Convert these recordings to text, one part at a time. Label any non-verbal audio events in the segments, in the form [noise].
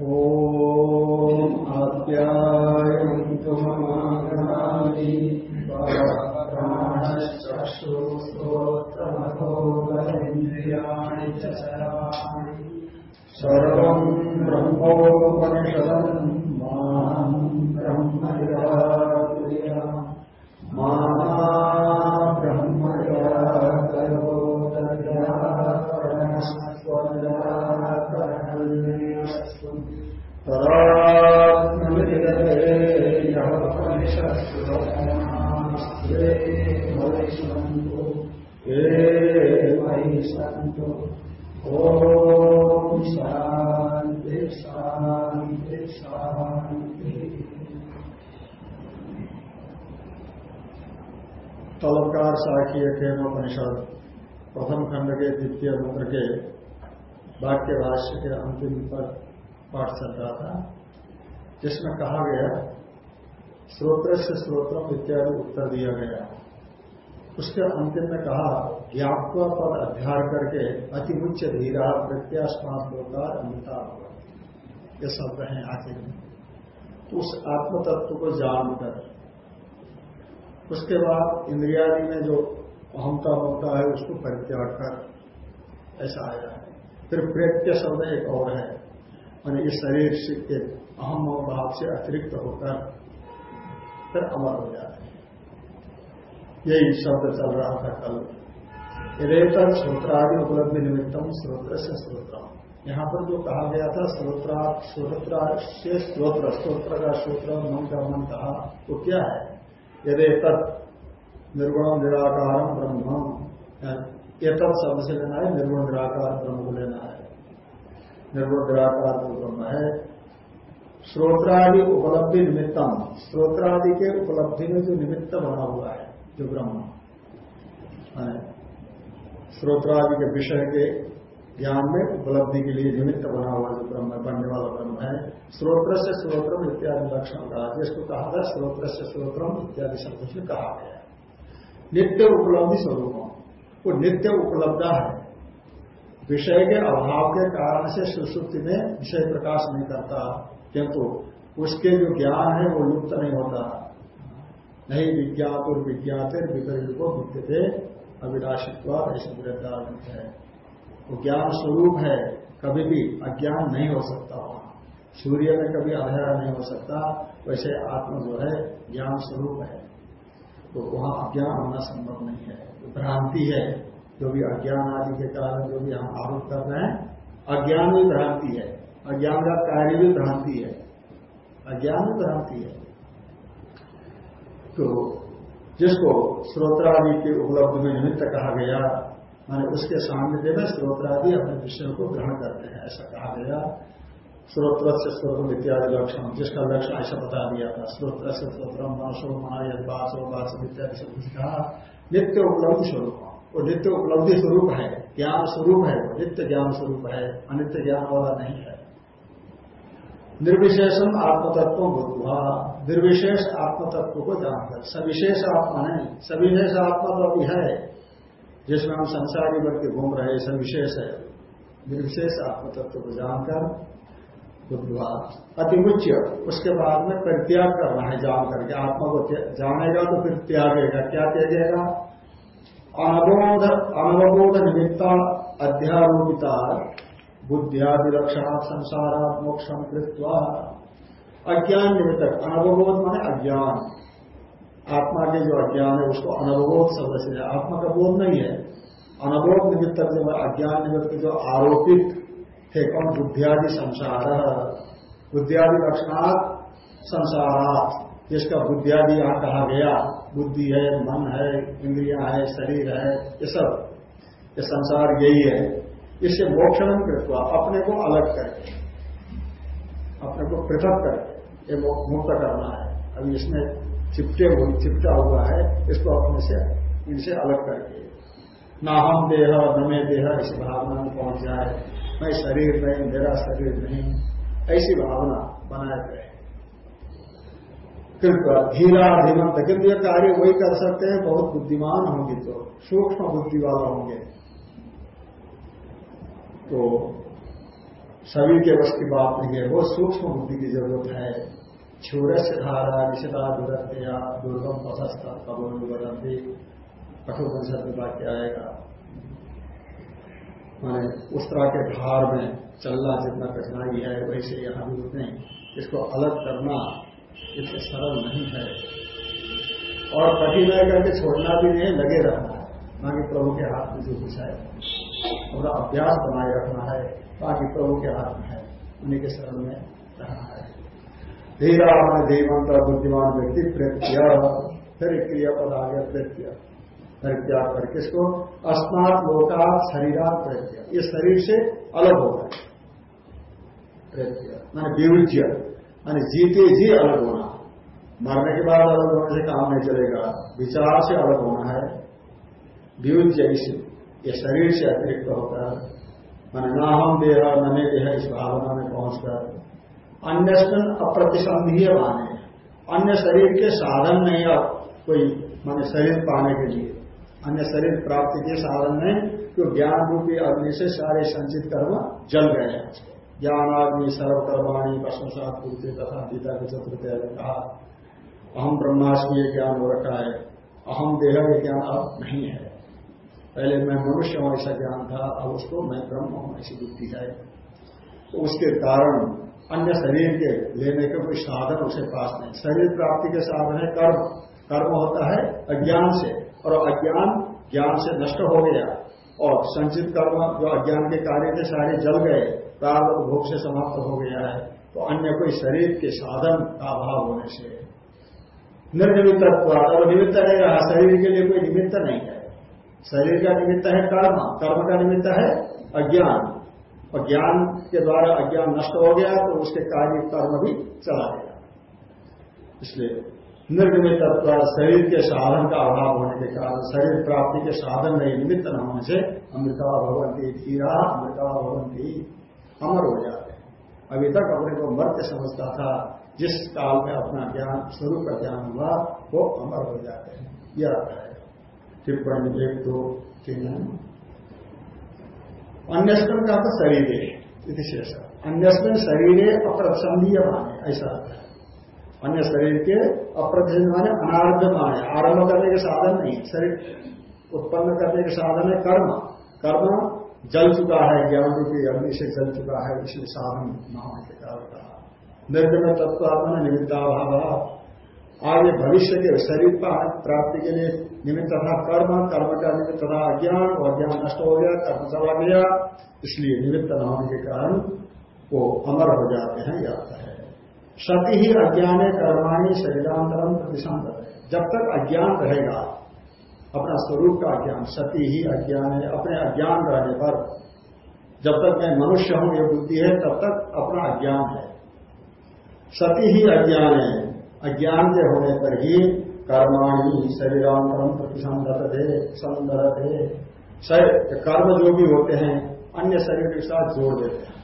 ॐ आप्यायन्तु ममागणानि प्राणश्चक्षुस्तोत्रमथोबलेन्द्रियाणि च तदात्मविदयेयवनिषत्सु ये मयि सन्तु ॐ शान्ति शान्ति शान्ति तलकार साखी केनोपनिषद प्रथम खंड के द्वितीय मंत्र के वाक्य भाष्य के अंतिम पर पाठ चल रहा था, जिसमें कहा गया श्रोत्र से श्रोत्र इत्यादि उत्तर दिया गया। उसके अंतिम में कहा ज्ञापक पद अध्याय करके अति उच्च धीरा प्रत्यास्मात लोकार अमृता ये शब्द हैं आखिर में। तो उस आत्म तत्व को जानकर, उसके बाद इंद्रियादि में जो अहमता ममता है, उसको परित्याग कर, ऐसा आया है। फिर प्रत्यय शब्द एक और है। मैंने इस शरीर के अहम भाव से अतिरिक्त होकर फिर अमर हो जाते हैं। यही शब्द चल रहा था कल। रेतर श्रोत्रादि उपलब्धि निमित्तम स्रोत्र से स्रोत्र यहाँ पर जो कहा गया था स्रोत्रा श्रोत्र से स्त्रोत्र स्त्रोत्र का श्रोत्र मन का मन कहा वो क्या है? यदि तत् निर्गुण निराकार ब्रह्म ये तत् शब्द से लेना है, निर्गुण, निराकार, ब्रह्म को लेना है। निर्गुण निराकार जो ब्रह्म है। श्रोत्रादि उपलब्धि निमित्तम श्रोत्रादि के उपलब्धि में जो निमित्त बना हुआ है, जो ब्रह्म। श्रोत्रादि के विषय के ज्ञान में उपलब्धि के लिए निमित्त बना हुआ जो ब्रह्म बनने वाला ब्रह्म है। स्रोत्र से स्रोत्रम इत्यादि लक्षण कहा, जिसको कहा था स्रोत्र से स्रोत्रम इत्यादि शब्द से कहा गया नित्य उपलब्धि स्वरूप वो नित्य उपलब्ध है। विषय के अभाव के कारण से सुसुप्ति में विषय प्रकाश नहीं करता, किंतु उसके जो ज्ञान है वो लुप्त नहीं होता। नहीं विज्ञात और विज्ञात विपरीत को विद्यते अविनाशित्व ऐसे है। वो ज्ञान स्वरूप है, कभी भी अज्ञान नहीं हो सकता। वहाँ सूर्य में कभी अंधेरा नहीं हो सकता, वैसे आत्मा जो है, ज्ञान स्वरूप है। तो वहाँ अज्ञान होना संभव नहीं है। भ्रांति है। जो भी अज्ञान आदि के कारण जो भी हम आरोप कर रहे हैं, अज्ञान भी भ्रांति है। अज्ञान का कार्य भी भ्रांति है। अज्ञान भी भ्रांति है। तो जिसको स्रोत्रादि के उपलब्ध में निमित्त कहा गया, माने उसके सामने में स्रोत्रादि अपने विषय को ग्रहण करते हैं, ऐसा कहा गया। स्रोत्र से स्रोत्र इत्यादि लक्षण जिसका लक्षण ऐसा बता दिया था स्रोत्र से स्रोत्र मनसो मना यदवासो वास इत्यादि सब कुछ कहा। नित्य उपलब्ध स्वरूप। वो नित्य उपलब्धि स्वरूप है, ज्ञान स्वरूप है वो नित्य ज्ञान स्वरूप है, अनित्य ज्ञान वाला नहीं है। निर्विशेषम आत्मतत्व बुद्धवा, निर्विशेष आत्मतत्व को जानकर, सविशेष आत्मा नहीं, सविशेष आत्मा तो अभी है, जिसमें हम संसारी के घूम रहे सविशेष है। निर्विशेष आत्मतत्व को जानकर बुद्धवा अतिमुच्य उसके बाद में परित्याग करना है जान करके आत्मा को जानेगा तो फिर त्यागेगा, क्या त्यागेगा? अनबोध अनवबोध निमित्ता अध्यारोपिता बुद्धियादि लक्षणा संसारात मोक्षम कृत्वा। अज्ञान निमित्त, अनवबोध माने अज्ञान। आत्मा के जो अज्ञान है, उसको अनवबोध शब्द से आत्मा का बोध नहीं है। अनबोध निमित्त जो अज्ञान निमित्त जो आरोपित थे, कौन? बुद्धियादि संसार। बुद्धियादि लक्षणात् संसारात, जिसका बुद्धियादि यहाँ कहा गया। बुद्धि है, मन है, इंद्रिया है, शरीर है, ये सब। ये संसार यही है। इससे मोक्षण कृत्वा अपने को अलग करके, अपने को पृथक करके ये मुक्त करना है। अभी इसमें चिपटे हुए चिपटा हुआ है, इसको अपने से, इनसे अलग करके। ना हम देह, न मैं देह, इस भावना में पहुँच जाए। मैं शरीर नहीं, मेरा शरीर नहीं। ऐसी भावना बनाए गए कृपा धीरा धीमंत किंतु ये कार्य वही कर सकते हैं, बहुत बुद्धिमान होंगे तो सूक्ष्म बुद्धि वाला होंगे। तो सभी के बस की बात नहीं है, वो सूक्ष्म बुद्धि की ज़रूरत है। क्षूर से धारा निषिता दुरत्या दुर्गम प्रशस्त कबोल बदलती कठोपनिषद में वाक्य आएगा। माने उस तरह के भार में चलना जितना कठिनाई है, वैसे यहाँ भी उतने। इसको अलग करना इतने सरल नहीं है। और कठिनाई करके छोड़ना भी नहीं, लगे रहना। है बाकी प्रभु के हाथ में जो कुछ है थोड़ा अभ्यास बनाए रखना है बाकी प्रभु के हाथ में है, उन्हीं के शरण में रहना है। धीरा देवंत बुद्धिमान व्यक्ति प्रेत्य फिर क्रिया पद आ गया प्रेत्य परित्याग करके इसको अस्मात लोकात शरीरात प्रत्य ये शरीर से अलग होगा प्रत्य मैंने विरुज्य माने जीते जी अलग होना। मरने के बाद अलग होने से काम नहीं चलेगा। विचार से अलग होना है। विरुज्य इस ये शरीर से अतिरिक्त होकर, मैंने ना हम देह न मे देह इस भावना में पहुंचकर, अन्य अप्रतिसंधीय माने। अन्य शरीर के साधन नहीं अब कोई, माने शरीर पाने के लिए। अन्य शरीर प्राप्ति के साधन में जो ज्ञान रूपी अग्नि से सारे संचित कर्म जल गए हैं ज्ञान अग्नि सर्वकर्माणी प्रशंसा पूर्ति तथा गीता के चतुर्थ ने कहा अहम ब्रह्मास्मि ज्ञान हो रखा है अहम देह ये ज्ञान अब नहीं है। पहले मैं मनुष्य हूँ, ऐसा ज्ञान था, अब उसको मैं ब्रह्म हूँ, ऐसी बुद्धि है। तो उसके कारण अन्य शरीर के लेने के कोई साधन उसे पास नहीं। शरीर प्राप्ति के साधन है कर्म। कर्म होता है अज्ञान से, और अज्ञान ज्ञान से नष्ट हो गया, और संचित कर्म जो अज्ञान के कार्य के सारे जल गए प्रारंभ भोग से समाप्त हो गया है तो अन्य कोई शरीर के साधन का अभाव होने से निर्निमित और निमित्त नहीं रहा शरीर के लिए कोई निमित्त नहीं है। शरीर का निमित्त है कर्म कर्म का निमित्त है अज्ञान। और ज्ञान के द्वारा अज्ञान नष्ट हो गया तो उसके कार्य कर्म भी चला गया। इसलिए निर्निमित शरीर के साधन का अभाव होने के कारण, शरीर प्राप्ति के साधन नहीं, निमित्त न होने से अमृता भगवंती धीरा अमृता भगवंती अमर हो जाते हैं। अभी तक अपने को मर्त्य समझता था, जिस काल में अपना ज्ञान, स्वरूप का ज्ञान हुआ, वो अमर हो जाते हैं। यह आता है। टिप्पणी एक, दो, तीन अन्यस्मिन का तो शरीर है शेष। अन्यस्मिन शरीर अप्रसंधीय माने, ऐसा आता है। अन्य शरीर के अप्रतिष्ठित माने अनारब्ध माने। आरंभ करने के साधन नहीं, शरीर उत्पन्न करने के साधन है कर्म। कर्म जल चुका है, ज्ञान रूपी अग्नि से जल चुका है, इसलिए साधन न होने के कारण कहा निर्गम तत्व आत्मा निमित्ताभाव। आगे भविष्य के शरीर का प्राप्ति के लिए निमित्त था कर्म कर्म का निमित्त था अज्ञान और अज्ञान नष्ट हो गया, कर्म चला गया, इसलिए निमित्त न होने के कारण वो अमर हो जाते हैं या सती ही अज्ञान कर्माणी शरीरांतरम प्रतिशांत जब तक अज्ञान रहेगा अपना स्वरूप का अज्ञान सती ही अज्ञान है, अपने अज्ञान रहने पर। जब तक मैं मनुष्य हूँ, ये बुद्धि है, तब तक अपना अज्ञान है। सती ही अज्ञान है। अज्ञान के होने पर ही कर्माणी शरीरांतरम प्रतिसंधत थे संदर थे कर्म जो भी होते हैं, अन्य शरीर के साथ जोड़ देते हैं।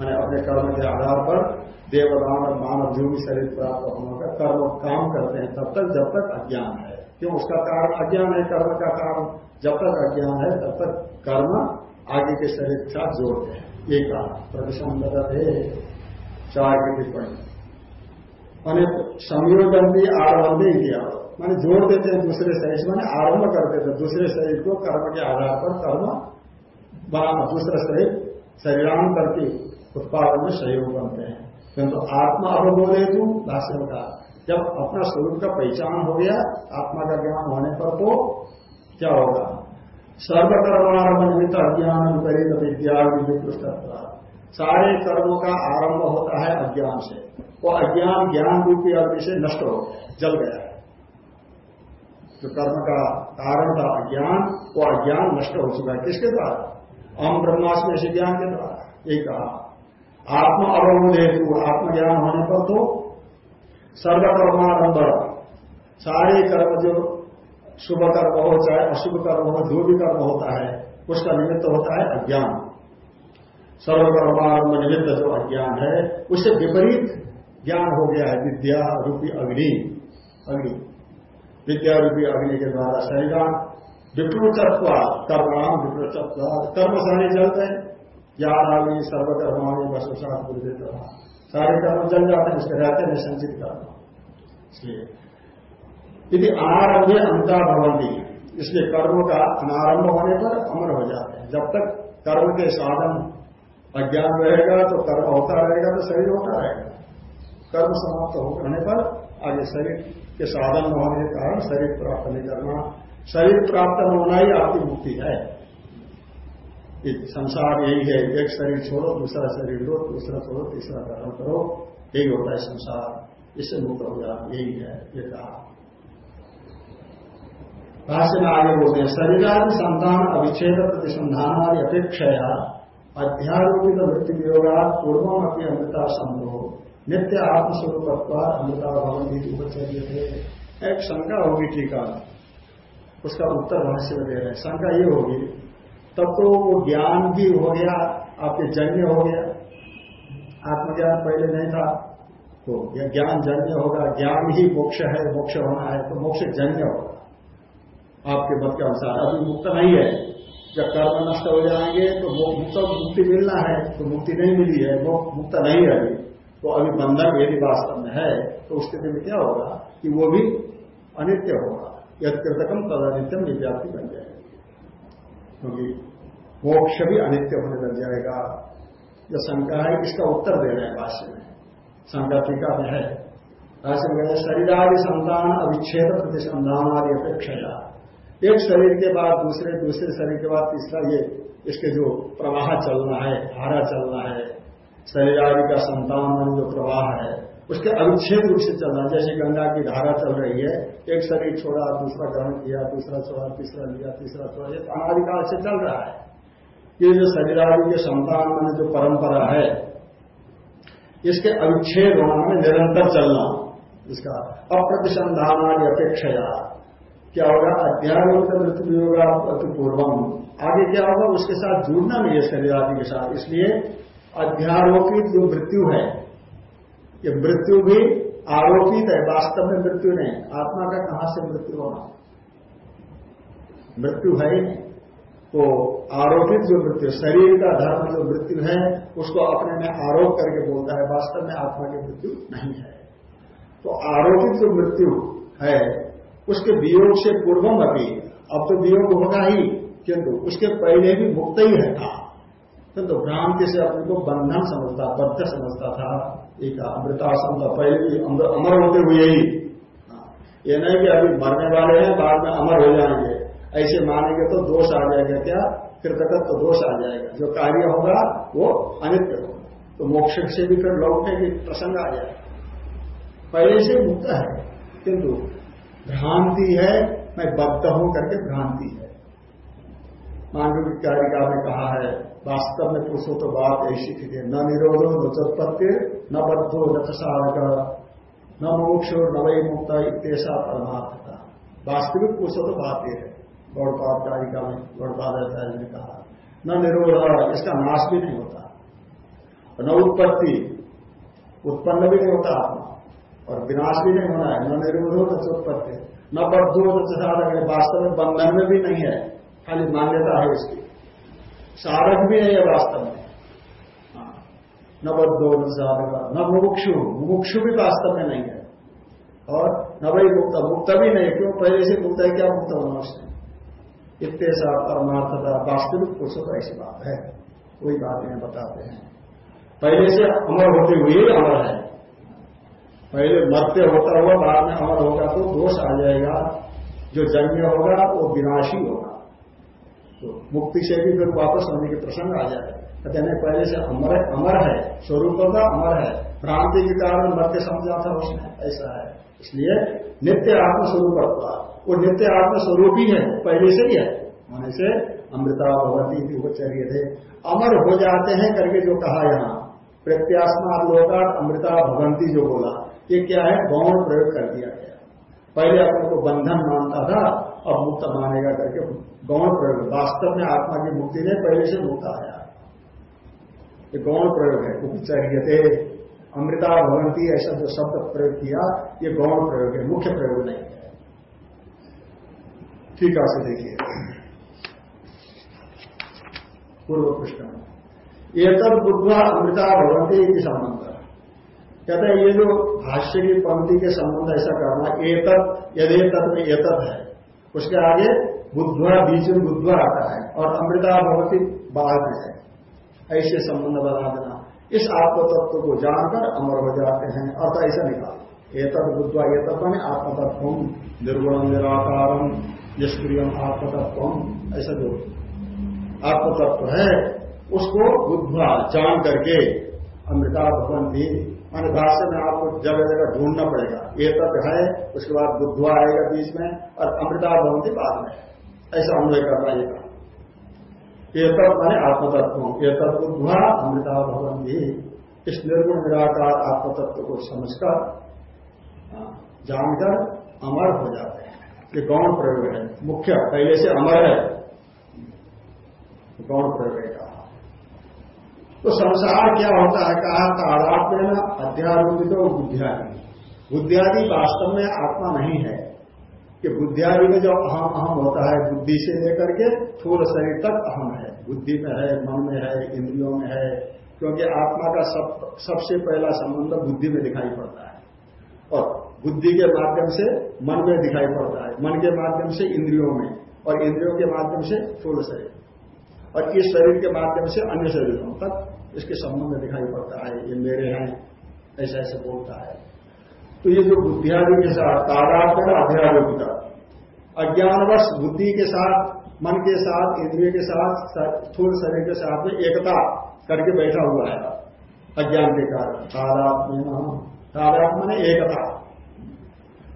मैंने अपने कर्म के आधार पर देवदान और मानव जो भी शरीर प्राप्त होने का कर्म, काम करते हैं, तब तक जब तक अज्ञान है। क्यों उसका कारण अज्ञान है? कर्म का कारण जब तक अज्ञान है, तब तक कर्म आगे के शरीर के साथ जोड़ते हैं। ये कहा प्रतिसंगत है चार की टिप्पणी। मैंने संयोजन भी आरंभ भी किया। मैंने जोड़ देते हैं दूसरे शरीर से, मैंने आरंभ करते थे दूसरे शरीर को कर्म के आधार पर कर्म बनाना। दूसरा शरीर शरीरांतर के उत्पादन में सहयोग बनते हैं। किंतु आत्मा अवबोध हेतु भाष्य का जब अपना स्वरूप का पहचान हो गया, आत्मा का ज्ञान होने पर तो क्या होगा? सर्वकर्मारंभ निमित्त अज्ञान, विपरीत विद्या विपृष्ट सारे कर्मों का आरंभ होता है अज्ञान से। वो अज्ञान, ज्ञान रूपी अग्नि से नष्ट हो गया, जल गया। है जो कर्म का कारण था अज्ञान, वो अज्ञान नष्ट हो चुका है। किसके द्वारा? अहम ब्रह्मास्म ऐसे ज्ञान के द्वारा। यही कहा। आत्मा अवबोध हेतु आत्मज्ञान होने पर तो सर्वकर्मारंभ सारे कर्म जो शुभ कर्म हो चाहे अशुभ कर्म हो, जो भी कर्म होता है, उसका निमित्त होता है अज्ञान। सर्वकर्मारंभ निमित्त जो अज्ञान है, उससे विपरीत ज्ञान हो गया है विद्या रूपी अग्नि। अग्नि। विद्या रूपी अग्नि के द्वारा शरीर विप्रुतत्व कर्म विप्रुतत्व कर्म सारे चलते हैं। ज्ञान आदि सर्वकर्माणी वसुसात बुद्धि सारे कर्म जल जाते हैं इसके रहते हैं संचित कर्म इसलिए यदि अनारंभ अंता भवंती इसलिए कर्म का अनारंभ होने पर अमर हो जाते हैं। जब तक कर्म के साधन अज्ञान रहेगा तो कर्म होता रहेगा तो शरीर होता रहेगा। कर्म समाप्त होने पर आगे शरीर के साधन होने के कारण शरीर प्राप्त नहीं करना। शरीर प्राप्त न होना ही आपकी मुक्ति है। संसार यही है, एक शरीर छोड़ो, दूसरा शरीर लो, दूसरा छोड़ो, तीसरा कर्म करो, यही होता है संसार। इससे मुक्त हो जाना यही है, ये कहा। भाष्य में आगे बोलते हैं, शरीरादि संतान अविच्छेद प्रतिसंधान वाली अपेक्षा अध्यारोपित मृत्यु योगा पूर्वम अपनी अमृता संभव। नित्य आत्मस्वरूप अमृता भवन भी उपचर्य थे। एक शंका होगी टीका उसका उत्तर भाष्य में दे रहे हैं। शंका ये होगी तब तो वो ज्ञान भी हो गया, आपके जन्य हो गया। आत्मज्ञान पहले नहीं था। तो यह ज्ञान जन्य होगा, ज्ञान ही मोक्ष है, मोक्ष होना है तो मोक्ष जन्य होगा। आपके मत के अनुसार। अभी मुक्त नहीं है। जब कर्म नष्ट हो जाएँगे तो मुक्त मुक्ति मिलना है तो मुक्ति नहीं मिली है वो मुक्त नहीं है तो अभी बंधन यदि वास्तव में है तो उस स्थिति में क्या होगा कि वो भी अनित्य होगा। यद कृतकम तद अनित्यम व्याप्ति बन जाएगी। क्योंकि मोक्ष भी अनित्य होने लग जाएगा। जो शंका है इसका उत्तर दे रहे हैं भाष्य में। शंका टीका में है। भाष्य में शरीरादि संतान अविच्छेद प्रतिसंधान आदि अपेक्षा एक शरीर के बाद दूसरे दूसरे शरीर के बाद तीसरा ये, इसके जो प्रवाह चलना है, धारा चलना है शरीर आदि का संतान जो प्रवाह है उसके अनुच्छेद रूप से चलना, जैसे गंगा की धारा चल रही है, एक शरीर छोड़ा, दूसरा ग्रहण किया दूसरा छोड़ा, तीसरा लिया, तीसरा छोड़ा, ये अनादिकाल से चल रहा है। ये जो शरीरादि के संतान, मान जो परंपरा है, इसके अनुच्छेद होना में निरंतर चलना, इसका अप्रतिसंधान आदि अपेक्षा क्या होगा? अध्यारोप मृत्यु होगा पूर्वम आगे क्या होगा? उसके साथ जुड़ना नहीं है शरीर आदि के साथ। इसलिए अध्यारोपित जो मृत्यु है ये मृत्यु भी आरोपित है, वास्तव में मृत्यु नहीं, आत्मा का कहाँ से मृत्यु होना मृत्यु है तो आरोपित जो मृत्यु, शरीर का धर्म जो मृत्यु है, उसको अपने में आरोप करके बोलता है, वास्तव में आत्मा की मृत्यु नहीं है। तो आरोपित जो मृत्यु है, उसके वियोग से पूर्वम अभी, अब तो वियोग होगा ही, किंतु उसके पहले भी मुक्त ही है कहा तो भ्रांति से अपने को बंधन समझता, बद्ध समझता था। एक अमृतासन था पहले भी अमर होते हुए ही। हाँ, ये नहीं कि अभी मरने वाले हैं बाद में अमर हो जाएँगे। ऐसे मानेंगे तो दोष आ जाएगा क्या? कृतकत्व तो दोष आ जाएगा। जो कार्य होगा वो अनित्य होगा। तो मोक्ष से भी फिर लौटने की प्रसंग आ जाएगा। पहले से मुक्त है। किंतु भ्रांति है मैं बद्ध हूँ करके भ्रांति है। मांडव कारिका में कहा है वास्तव में पूछो तो बात ऐसी थी न निरोधो न चोत्पत्ति न बद्धो न प्रसारक न मोक्ष न वही मुक्त इतना परमार्थता। वास्तविक पूछो तो बात यह है। गौड़पाद कारिका में गौड़पाद ने कहा। न निरोध, इसका नाश भी नहीं होता। न उत्पत्ति, उत्पन्न भी नहीं होता आत्मा, और विनाश भी नहीं होना है। न निरोधो, न चोत्पत्ति न बद्धो, न है वास्तव में बंधन में भी नहीं है। खाली मान्यता है इसकी साधक भी नहीं है वास्तव में। न बद्धो न साधक न मुमुक्षु मुमुक्षु भी वास्तव में नहीं है। और न वही मुक्त मुक्त भी नहीं, क्यों? पहले से मुक्त है, क्या मुक्त होना उसने इतने सा परमार्थता, वास्तविक पुरुषों का ऐसी बात है। कोई बात नहीं बताते हैं। पहले से अमर होते हुए अमर है। पहले मरते होता हुआ, बाद में अमर होगा तो दोष आ जाएगा। जो जन्य होगा, वो विनाशी होगा। तो मुक्ति से भी फिर वापस होने के प्रसंग आ जाए कहते हैं पहले से अमर अमर है, स्वरूप का अमर है। भ्रांति के कारण मरते समझा था उसने, ऐसा है। इसलिए नित्य आत्मस्वरूप वो नित्य आत्मस्वरूप ही है पहले से ही है। होने से अमृता भगवती उपचर्य थे अमर हो जाते हैं करके जो कहा यहाँ प्रत्यास्मा लोका अमृता भगवंती जो बोला, ये क्या है? गौण प्रयोग कर दिया गया। पहले अपने को बंधन मानता था, अब मुक्त मानेगा करके गौण प्रयोग। वास्तव में आत्मा की मुक्ति ने पहले से मुक्त आया। ये गौण प्रयोग है उपचर्य थे। अमृता भवंती, ऐसा जो शब्द प्रयोग किया, ये गौण प्रयोग है, मुख्य प्रयोग नहीं है। ठीक है देखिए। पूर्व प्रश्न। एतद बुद्धवा अमृता भवंती संबंध कहते हैं, ये जो भाष्य की पंक्ति के संबंध ऐसा करना एतत यदि तत्व में एतत है। उसके आगे बुद्धवा, बीच में बुद्धवा आता है, और अमृता भवती बाद में है। ऐसे संबंध बना देना इस आत्म तत्व को जानकर अमर हो जाते हैं। अर्थ ऐसा निकाल। ये एतद बुद्धवा ये तत्व में आत्मतत्व। निर्गुण निराकारम निष्क्रियम आत्मतत्व। ऐसा जो आत्मतत्व है, उसको बुद्धवा जान करके अमृता भवन भी मान भाष्य में आपको जगह जगह ढूंढना पड़ेगा। ये तत्व है, उसके बाद बुद्धवा आएगा बीच में, और अमृता भवन भी बाद में। ऐसा अन्वय करना ये ये माने आत्मतत्व ये तत्व बुद्धवा अमृता भवन भी इस निर्गुण निराकार आत्मतत्व को समझकर जानकर अमर हो जाते हैं। ये गौण प्रयोग है। मुख्य, पहले से अमर है। गौण प्रयोग कहा। तो संसार क्या होता है? कहा, तादात्म्य अध्यारोपित बुद्धियादि। बुद्धियादि वास्तव में आत्मा नहीं है। कि बुद्धियादि में जो अहम अहम होता है, बुद्धि से लेकर के थूल शरीर तक अहम है। बुद्धि में है, मन में है, इंद्रियों में है, क्योंकि आत्मा का सब, सबसे पहला संबंध बुद्धि में दिखाई पड़ता है। और बुद्धि के माध्यम से मन में दिखाई पड़ता है। मन के माध्यम से इंद्रियों में, और इंद्रियों के माध्यम से थूल शरीर और इस शरीर के माध्यम से अन्य शरीरों तक इसके संबंध दिखाई पड़ता है, ये मेरे हैं, ऐसा ऐसे बोलता है। तो ये जो बुद्धियादि के साथ तादाद में अध्यारोपिता। अज्ञानवश बुद्धि के साथ, मन के साथ, इंद्रिय के साथ थूल शरीर के साथ में एकता करके बैठा हुआ है। अज्ञान के कारण। तादात्म्य तादात्म ने एकता।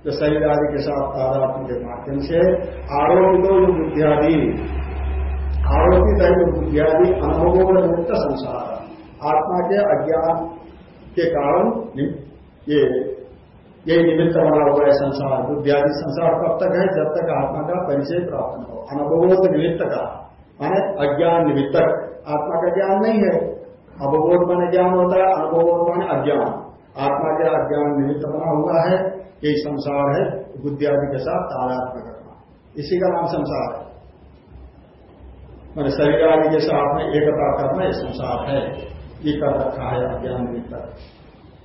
जो शरीर आदि के साथ तादात्म के माध्यम से आरोपित जो बुद्धियादि। आरोपित है जो बुद्धियादि अनुभव निमित्त संसार। आत्मा के अज्ञान के कारण ये यही निमित्त बना हुआ है संसार, बुद्धियादि संसार कब तक है? जब तक आत्मा का परिचय प्राप्त न हो। अनवबोध निमित्त का। माने अज्ञान निमित्तक आत्मा का ज्ञान नहीं है। अवबोध माने ज्ञान होता है अनुभवोध माने अज्ञान। आत्मा के अज्ञान निमित्त बना हुआ है, यही संसार है बुद्धि आदि के साथ तादात्म्य करना। इसी का नाम संसार है। मैंने शरीर आदि के साथ में एकता करना ये संसार है। ये कर रखा है अज्ञान निमित्त।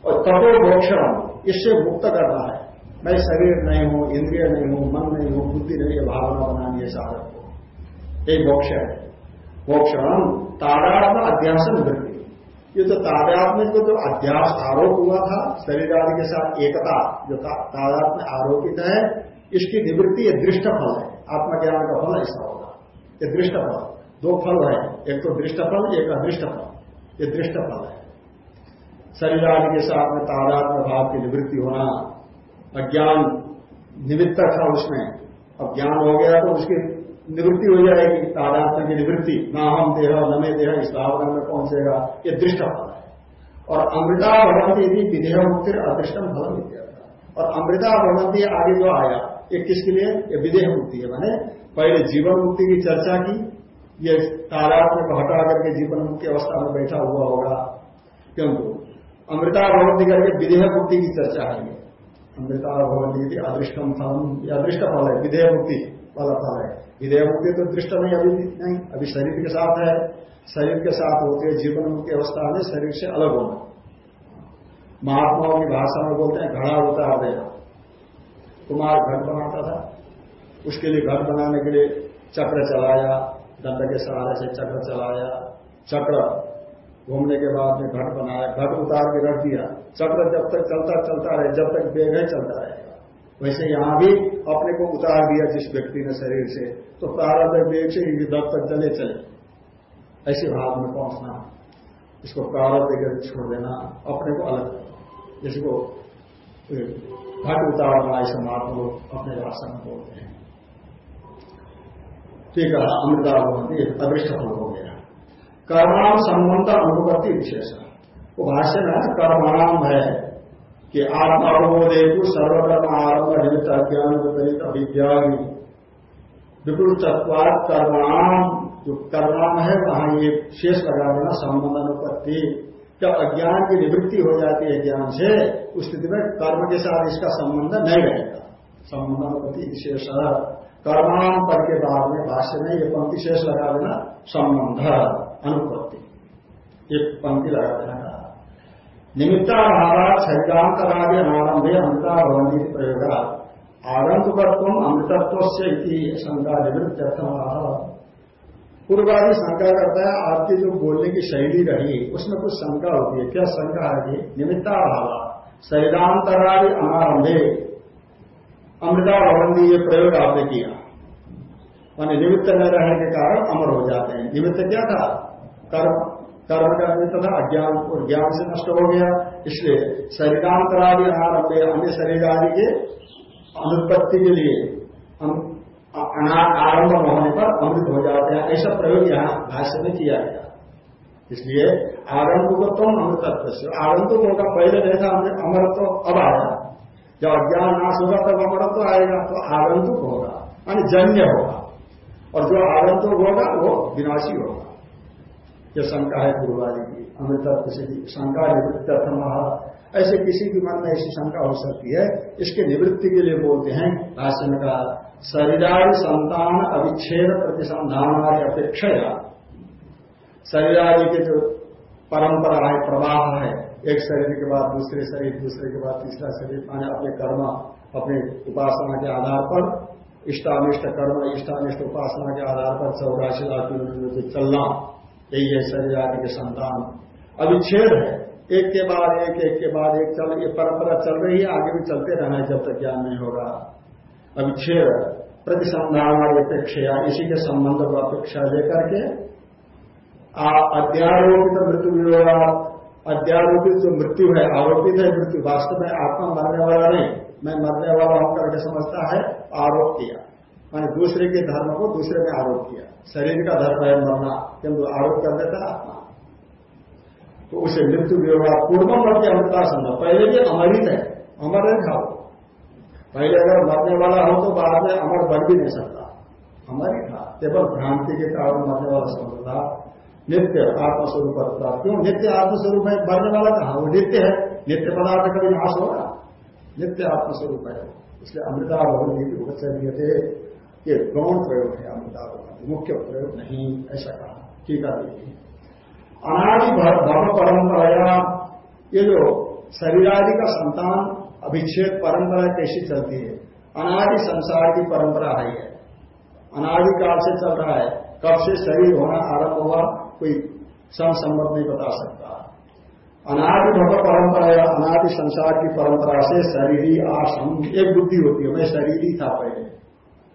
और तपो मोक्षण इससे मुक्त करना है। मैं शरीर नहीं हूँ, इंद्रिय नहीं हूँ, मन नहीं हूँ, बुद्धि नहीं है भावना बनानी है साधक को। यही मोक्ष है। मोक्षण तादात्म अध्यासन वृत्ति। ये तो तादात्म्य को जो अध्यास आरोप हुआ था, शरीर आदि के साथ एकता जो तादात्म्य आरोपित है, इसकी निवृत्ति ये दृष्ट फल है। आत्मज्ञान का फल ऐसा होगा। ये दृष्ट फल दो फल है। एक तो दृष्ट फल एक अदृष्ट फल ये दृष्ट फल है। शरीर आदि के साथ में तादात्म्य भाव की निवृत्ति होना, अज्ञान निमित्त था उसमें। अब ज्ञान हो गया तो उसकी निवृत्ति हो जाएगी तादात्म की निवृत्ति। ना हम देह न में देह इस भावना में पहुंचेगा ये दृष्ट फल है। और अमृता भगवती यदि विधेय मुक्ति अदृष्टम फल मिलता और अमृता भगवती आगे जो आया, ये किसके लिए? ये विदेह मुक्ति है। मैंने पहले जीवन मुक्ति की चर्चा की, ये तादात्म्य को हटा करके जीवन मुक्ति अवस्था में बैठा हुआ होगा। क्योंकि अमृता भगवती करके विधेय मुक्ति की चर्चा है अमृता भगवती अदृष्टम फल ये अदृष्ट फल है विधेय मुक्ति वाला फल है। विधेय मुक्ति तो दृष्ट नहीं, अभी नहीं। अभी शरीर के साथ है। शरीर के साथ होते जीवन मुक्ति अवस्था में, शरीर से अलग होना। महात्माओं की भाषा में बोलते हैं, घड़ा उतार देना कुमार घर बनाता था। उसके लिए घर बनाने के लिए चक्र चलाया, दंड के सहारे से चक्र चलाया। चक्र घूमने के बाद में घट बनाया घट उतार के रख दिया। चक्र जब तक चलता चलता रहे, जब तक बेग है चलता रहेगा। वैसे यहाँ भी अपने को उतार दिया जिस व्यक्ति ने शरीर से। तो प्रारंभ वेग से दब तक चले चले। ऐसे भाव में पहुँचना, इसको प्रारंभ देकर छोड़ देना अपने को अलग जिसको घट उतारना ऐसे महात्मा लोग अपने भाषा में बोलते हैं। ठीक है अमृता अदृष्ट फल हो गया कर्माम संबंध अनुपत्ति विशेष। वो भाष्य में कर्माम है कि आत्मा को सर्वकर्म आरंभ निमित्त अज्ञान विपरीत अभिज्ञान विपुल चतवार कर्माम जो कर्माम है, वहाँ ये शेष लगा देना संबंध अनुपत्ति जब अज्ञान की निवृत्ति हो जाती है ज्ञान से, उस स्थिति में कर्म के साथ इसका संबंध नहीं रहेगा। संबंध अनुपत्ति विशेष। कर्माम पर के बाद में भाष्य में ये पंक्ति शेष लगा देना संबंध। अनुपत्ति। एक पंक्ति लगा देना कहा निमित्ताभावा शरीरांतरादि अनारंभे अमृता भवंती प्रयोग। आगंतुकत्व अमृतत्व से शंका निवृत्त पूर्वादि शंका करता है आपकी जो बोलने की शैली रही, उसमें कुछ शंका होती है। क्या शंका है कि निमित्ताभावा शरीरांतरादि अनारंभे अमृता भवंती ये प्रयोग आपने किया। माने निमित्त न रहने के कारण अमर हो जाते हैं। निमित्त क्या था? कर्म। कर्म का निमित्त था अज्ञान और ज्ञान से नष्ट हो गया। इसलिए शरीरांतरादि आरंभ अन्य शरीर आदि के अनुत्पत्ति के लिए आरंभ होने पर अमृत हो जाते हैं। ऐसा प्रयोग यहाँ भाष्य में किया गया। इसलिए आगंतुकत्व अमृतत्व आगंतुक होगा पहले नहीं था अमरत्व अब आया। जब अज्ञान नाश होगा, तब अमरत्व आएगा तो आगंतुक होगा। यानी जन्य होगा। और जो आगंतुक होगा, वो विनाशी होगा। यह शंका है गुरुवारी की अमृतत्व से शंका निवृत्त ऐसे किसी भी मन में ऐसी शंका हो सकती है, इसके निवृत्ति के लिए बोलते हैं, भाष्य में कहा संतान अविच्छेद प्रतिसंधान अपेक्षा शरीर आदि के जो परंपरा है, प्रवाह है, एक शरीर के बाद दूसरे शरीर, दूसरे के बाद तीसरा शरीर, माने अपने कर्म, अपने उपासना के आधार पर इष्टानिष्ट कर्म, इष्टानिष्ट उपासना के आधार पर चौरासी लाख किलोमीटर से चलना, यही है शरीर आदि के संतान। अविच्छेद है। एक के बाद एक एक के बाद एक चल, ये परंपरा चल रही है, आगे भी चलते रहना है जब तक ज्ञान नहीं होगा। अविच्छेद प्रतिसंधान अपेक्षा इसी के संबंध को अपेक्षा लेकर के अध्यारोपित मृत्यु अध्यारोपित जो मृत्यु है, आरोपित है मृत्यु, वास्तव में आत्मा मरने वाला नहीं, मैं मरने वाला हूँ करके समझता है। आरोप किया। मैंने दूसरे के धर्म को दूसरे में आरोप किया। शरीर का धर्म है मरना किंतु आरोप कर देता आत्मा। तो उसे मृत्यु विरोधा पूर्वम मध्य अमृता संभव पहले भी अमरित है अमर नहीं था पहले अगर मरने वाला हो तो बाद में अमर बन भी नहीं सकता। अमर ही था। केवल भ्रांति के कारण मरने वाला समझ था। नित्य आत्मस्वरूप था। क्यों? नित्य आत्मस्वरूप है। मरने वाला कहा? वो नित्य है। नित्य पदार्थ कभी नाश होगा। नित्य आत्मस्वरूप है इसलिए अमृता भवन ये भी बहुत उपचर्य थे ये गौण प्रयोग है अमृता भवन मुख्य प्रयोग नहीं, ऐसा कहा ठीक है अनादि भव परंपरा ये जो शरीरादि का संतान, अभिच्छेद परंपरा कैसी चलती है? अनादि संसार की परंपरा है ये। अनादि काल से चल रहा है, कब से शरीर होना आरंभ हुआ, कोई संसम्मत नहीं बता सकता। अनादि भव परंपरा या अनादि संसार की परंपरा से शरीरी आसम, एक बुद्धि होती है, मैं शरीरी था पहले।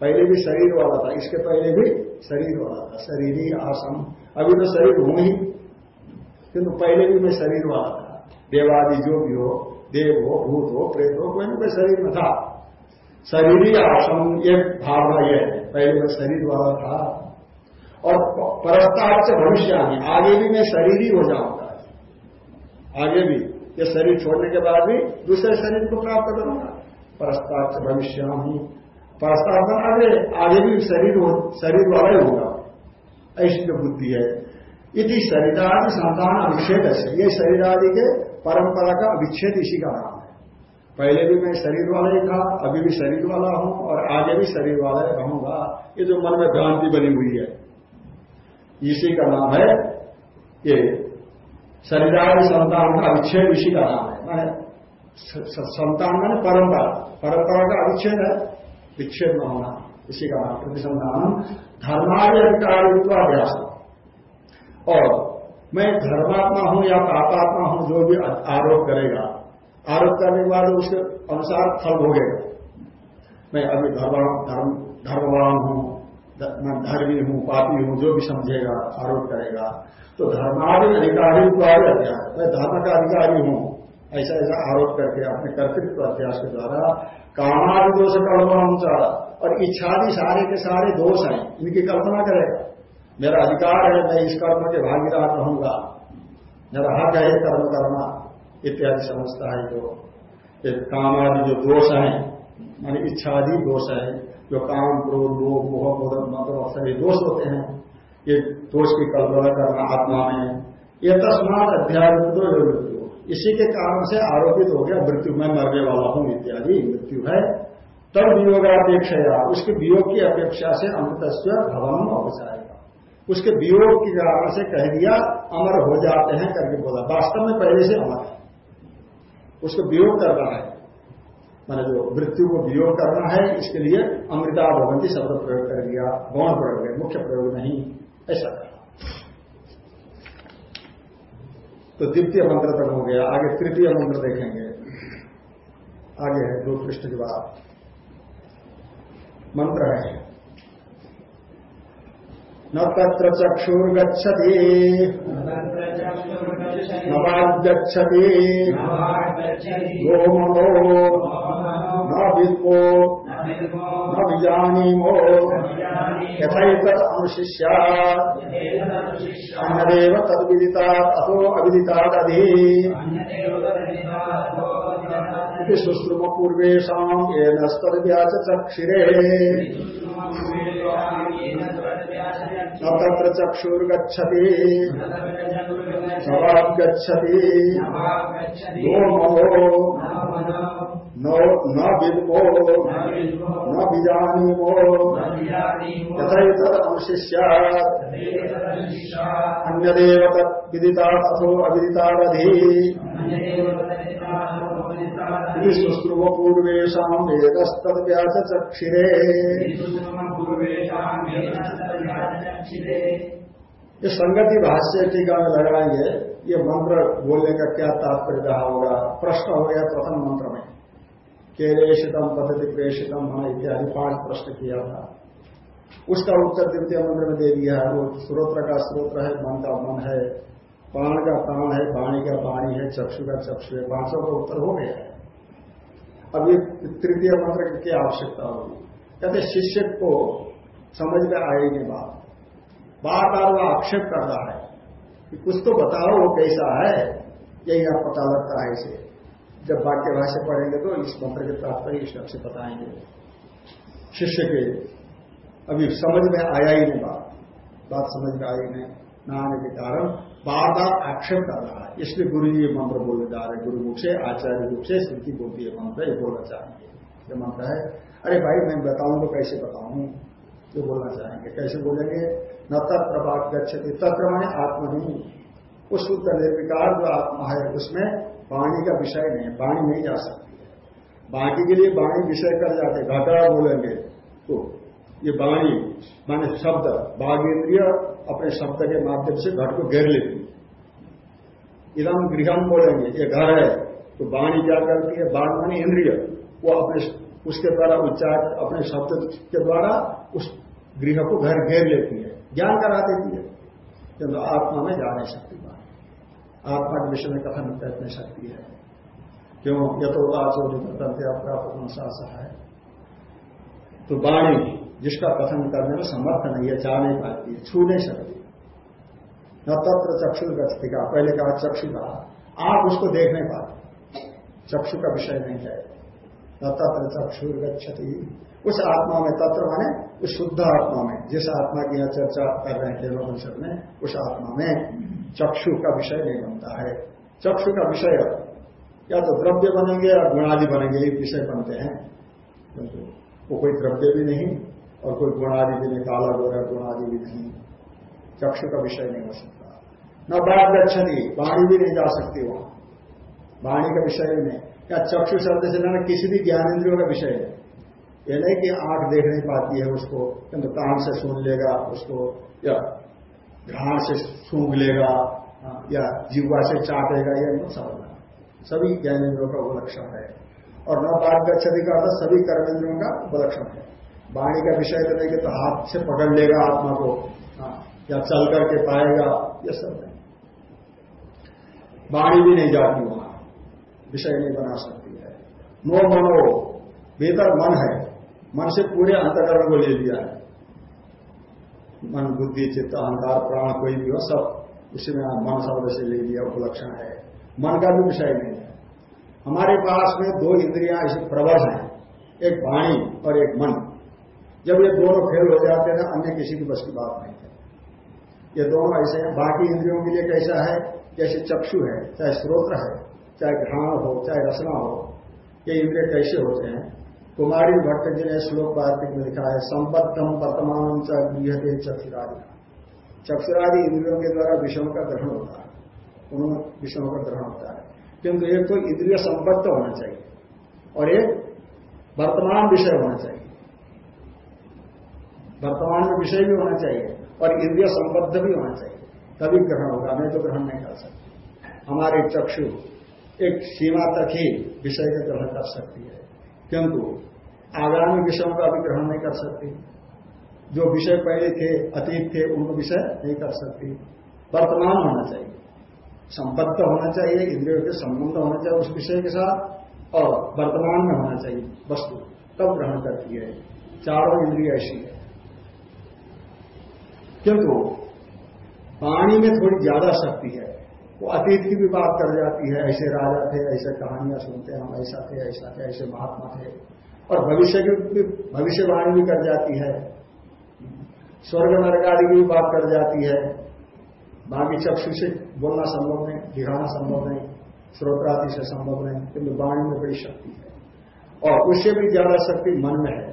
पहले भी शरीर वाला था, इसके पहले भी शरीर वाला था, शरीरी आसम। अभी तो शरीर हूँ ही, किंतु पहले भी मैं शरीर वाला था। देवादि जो भी हो, देव हो, भूत हो, प्रेत हो, कोई ना शरीर में था। शरीरी आसम, एक भावना यह है, पहले मैं शरीर वाला था। और परस्तार से भविष्य आगे भी मैं शरीर ही हो जाऊँगा आगे भी, ये शरीर छोड़ने के बाद भी दूसरे शरीर को प्राप्त करूँगा परस्तार से भविष्य ही। परस्तार आगे आगे भी शरीर शरीर वाला ही होगा। ऐसी जो बुद्धि है। यदि शरीरादि संतान अभिच्छेद ये शरीर आदि के परंपरा का अभिच्छेद इसी का नाम है। पहले भी मैं शरीर वाला ही था, अभी भी शरीर वाला हूँ और आगे भी शरीर वाला ही रहूँगा। ये जो मन में भ्रांति बनी हुई है, इसी का नाम है ये शरीरादि संतान का अविच्छेद इसी का नाम है। मैंने संतान मैंने परंपरा। परंपरा का अविच्छेद है। विच्छेद न होना। इसी का नाम। प्रतिसंधान धर्मादि और मैं धर्मात्मा हूँ या पापात्मा हूँ, जो भी आरोप करेगा, आरोप करने के बाद उसके अनुसार फल भोगेगा। मैं अभी धर्म धर्मवान हूँ। मैं धर्मी हूँ, पापी हूँ, जो भी समझेगा, आरोप करेगा तो धर्मादि अधिकारी अध्यास मैं धर्म का अधिकारी हूँ। ऐसा ऐसा आरोप करके अपने कर्तृत्व अभ्यास के द्वारा कामादि दोष कल्पना और इच्छादि सारे के सारे दोष हैं। इनकी कल्पना करेगा मेरा अधिकार है, मैं इस कर्म के भागीदार रहूँगा। मेरा हक है कर्म करना, इत्यादि समझता है जो कामादि जो दोष हैं मान इच्छादि दोष है जो काम क्रोध लोभ मोह मोदक मतलब अक्सर ये दोष होते हैं। ये दोष की कल्पना करना आत्मा में ये तस्मात अध्यात्म मृत्यु इसी के कारण से आरोपित हो गया, मृत्यु, में मरने वाला हूँ, इत्यादि, मृत्यु है। तब वियोगापेक्षा उसके वियोग की अपेक्षा से अमृत भवन जाएगा उसके वियोग के कारण से कह दिया, अमर हो जाते हैं करके बोला। वास्तव में पहले से अमर है। उसको वियोग करना है। मैंने जो मृत्यु को वियोग करना है इसके लिए अमृता भवंती शब्द प्रयोग कर दिया गौण प्रयोग है मुख्य प्रयोग नहीं ऐसा तो द्वितीय मंत्र तक हो गया आगे तृतीय मंत्र देखेंगे। आगे है दो पृष्ठ के बाद। मंत्र है न तत्र चक्षुर्गछति न गोमनो न विद्मो न विजानीमो यथैतत् अनुशिष्यात् अन्यदेव तद्विदितात् अथो अविदितादधि। इति सुश्रुम पूर्वेषाम् येन चक्षिरे न तत्र चक्षुर्गच्छति। न वाग्गच्छति न विद्मो न विजानीमो यथैतत् अनुशिष्यात् अन्यदेव तत् विदितात् अथो अविदितादधि इति सुश्रुव पूर्वेशम वेदस्तव्याच चक्षिरे ये संगति भाष्य टीका में लगाएँगे, ये मंत्र बोलने का क्या तात्पर्य रहा होगा? प्रश्न हो गया प्रथम मंत्र में। केरेशितम पद्धति प्रेषितम हाँ इत्यादि पाँच प्रश्न किया था। उसका उत्तर द्वितीय मंत्र में दे दिया है, वो स्रोत्र का स्रोत्र है, मन का मन है, प्राण का प्राण है, वाणी का वाणी है, चक्षु का चक्षु है पाँचों का उत्तर हो गया है। अब ये तृतीय मंत्र की क्या आवश्यकता होगी? कहते शिष्य को समझ में आएगी बात। बार बार वो आक्षेप कर रहा है कि कुछ तो बताओ वो कैसा है, यही आप पता लगता है इसे। जब वाक्य भाषा पढ़ेंगे तो इस मंत्र के तात्पर्य इस से बताएँगे। शिष्य के, अभी समझ में आया ही नहीं बात। बात समझ में आई नहीं। न आने के कारण बार बार आक्षेप कर रहा है। इसलिए गुरु जी ये मंत्र बोलने जा रहे गुरु मुख से, आचार्य रूप से स्मृति बोलती है मंत्र, ये बोलना चाहेंगे। ये मंत्र है। अरे भाई, मैं बताऊँ तो कैसे बताऊँ? जो बोलना चाहेंगे। कैसे बोलेंगे? न तत्र बात गच्छती, तत्र मैंने आत्मा नहीं उस शुद्ध निर्विकार जो आत्मा है, उसमें वाणी का विषय नहीं है वाणी नहीं जा सकती है। बाकी के लिए वाणी विषय कर जाते घटा बोलेंगे तो ये वाणी माने शब्द बाघेन्द्रिय अपने शब्द के माध्यम से घट को घेर लेती है। इदम गृहम बोलेंगे, ये घर है तो वाणी क्या करती है? बाघ मानी इंद्रिय। वो अपने उसके द्वारा उच्चार, अपने शब्द के द्वारा उस गृह को घर घेर लेती है, ज्ञान करा देती है। किंतु आत्मा में जा नहीं सकती आत्मा के विषय में कथन नहीं सकती है। क्यों? यह तो वाचो तंत्र अपराध है। तो वाणी, जिसका कथन करने में समर्थ नहीं है, जा नहीं पाती है, छू नहीं सकती। न तत्र चक्षु गति का पहले कहा चक्षु कहा। आप उसको देख नहीं पाते। चक्षु का विषय नहीं है। न तत्र चक्षु गति उस आत्मा में तत्र माने, उस शुद्ध आत्मा में, जिस आत्मा की यहाँ चर्चा कर रहे हैं केवल में उस आत्मा में। चक्षु का विषय नहीं बनता है। चक्षु का विषय या तो द्रव्य बनेंगे या गुणादि बनेंगे, ये विषय बनते हैं। वो कोई द्रव्य भी नहीं और कोई गुणादि भी नहीं, काला गोरा गुणादि भी नहीं। चक्षु का विषय नहीं हो सकता। न बात गच्छती वाणी भी नहीं जा सकती वहाँ। वाणी का विषय भी नहीं। या चक्षु शब्द से ना किसी भी ज्ञानेन्द्रियों का विषय है यह नहीं कि आँख देख नहीं पाती है उसको, किंतु कान से सुन लेगा उसको, या घ्राण से सूंघ लेगा या जीवा से चाटेगा यह मत समझना सभी ज्ञानेन्द्रियों का उपलक्षण है। और न बात गच्छति का अर्थ सभी कर्मेंद्रियों का उपलक्षण है। वाणी का विषय तो नहीं तो हाथ से पकड़ लेगा आत्मा को हाँ, या चल करके पाएगा यह सब नहीं वाणी भी नहीं जाती वहाँ। विषय नहीं बना सकती है। नो मनो बेहतर मन है। मन से पूरे अंतकरण को ले लिया है। मन, बुद्धि, चित्त, अहंकार, प्राण, कोई भी हो, सब उसी में मन शब्द से ले लिया, उपलक्षण है। मन का भी विषय नहीं है। हमारे पास में दो इंद्रियाँ ऐसे प्रबल हैं, एक वाणी और एक मन। जब ये दोनों फेल हो जाते हैं ना, अन्य किसी की बस की बात नहीं है। ये दोनों ऐसे हैं। बाकी इंद्रियों के लिए कैसा है? जैसे चक्षु है, चाहे स्रोत्र है, चाहे घ्राण हो, चाहे रसना हो, ये इंद्रिय कैसे होते हैं? कुमारी भट्ट जी ने श्लोक वार्तिक में लिखा है संपत्तम वर्तमान चुरादि चक्षुरादि। इंद्रियों के द्वारा विषयों का ग्रहण होता है। उन विषयों का ग्रहण होता है। किंतु एक तो इंद्रिय संबद्ध होना चाहिए और एक वर्तमान विषय होना चाहिए। वर्तमान में विषय भी होना चाहिए और इंद्रिय संबद्ध भी होना चाहिए। तभी ग्रहण होगा, नहीं तो ग्रहण नहीं कर सकते। हमारे चक्षु एक सीमा तक ही विषय का ग्रहण कर सकती है। किंतु आगामी विषयों का भी ग्रहण नहीं कर सकती। जो विषय पहले थे, अतीत थे उनको विषय नहीं कर सकती। वर्तमान होना चाहिए। संबद्ध होना चाहिए, इंद्रियों के संबंध होना चाहिए उस विषय के साथ, और वर्तमान में होना चाहिए वस्तु। तब ग्रहण करती है। चारों इंद्रिय ऐसी है। किंतु, वाणी में थोड़ी ज़्यादा शक्ति है। वो अतीत की भी बात कर जाती है, ऐसे राजा थे, ऐसे कहानियाँ सुनते हैं हम, ऐसा थे ऐसा थे, ऐसे महात्मा थे। और भविष्य की भी भविष्यवाणी भी कर जाती है। स्वर्ग नरकारी की भी बात कर जाती है। बाकी चक्षु से बोलना संभव नहीं, दिखाना संभव नहीं श्रोत्रादि से संभव नहीं, किंतु वाणी में बड़ी शक्ति है। और उससे भी ज़्यादा शक्ति मन में है।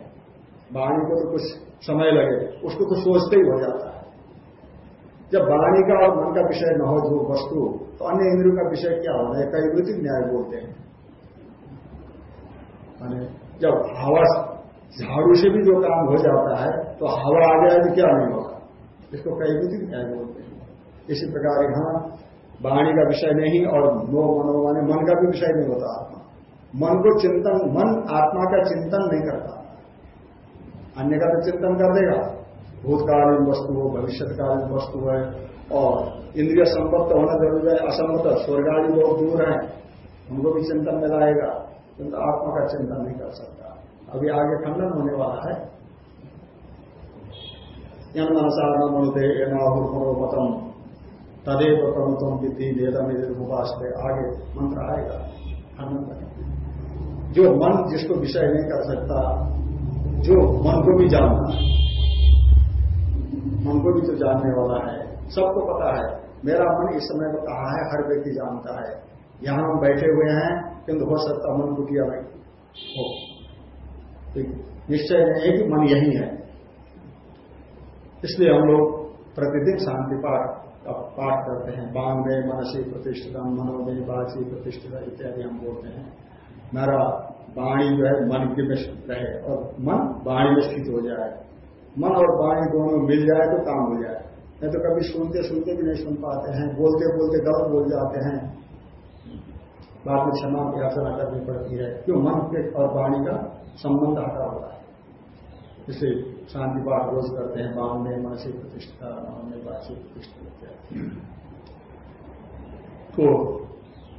वाणी को तो कुछ समय लगे, उसको तो सोचते ही हो जाता है। जब वाणी का और मन का विषय न हो जो वस्तु तो अन्य इंद्रियों का विषय क्या होना है? कई वृत्ति न्याय बोलते हैं। माने जब हवा झाड़ू से भी जो काम हो जाता है तो हवा आ जाए तो क्या नहीं होगा? इसको कई वृत्ति न्याय बोलते हैं। इसी प्रकार यहाँ वाणी का विषय नहीं और नो मनो माने मन का भी विषय नहीं होता आत्मा। मन को चिंतन, मन आत्मा का चिंतन नहीं करता। अन्य का तो चिंतन कर देगा। भूतकालीन वस्तु हो, भविष्यकालीन वस्तु है, और इंद्रिय संपत्त होना ज़रूरी है असंगत स्वर्गाली लोग दूर है, उनको भी चिंतन में लाएगा, किंतु आत्मा का चिंतन नहीं कर सकता। अभी आगे खंडन होने वाला है। यन मनसा न मनुते मतम तदेव प्रमुतम विधि वेदम उपास आगे मंत्र आएगा। खंडन जो मन जिसको विषय नहीं कर सकता, जो मन को भी जानना है मन को भी तो जानने वाला है, सबको पता है। मेरा मन इस समय में कहा है, हर व्यक्ति जानता है। यहाँ हम बैठे हुए हैं, किंतु हो सकता मन को किया नहीं हो। निश्चय है कि मन यही है। इसलिए हम लोग प्रतिदिन शांति पाठ का पाठ करते हैं। बांग में मनसी प्रतिष्ठित मनो में बासी प्रतिष्ठित इत्यादि हम बोलते हैं। मेरा वाणी जो है, मन के में रहे और मन वाणी में स्थित हो जाए। मन और वाणी दोनों मिल जाए तो काम हो जाए। नहीं तो कभी सुनते सुनते भी नहीं सुन पाते हैं। बोलते बोलते गलत बोल जाते हैं। बाद में क्षमा की याचना करनी पड़ती है। क्यों? मन के और वाणी का संबंध हटा होता है। इसे शांति पाठ रोज करते हैं। बाम में मानसिक प्रतिष्ठा मन में वार्षिक प्रतिष्ठा तो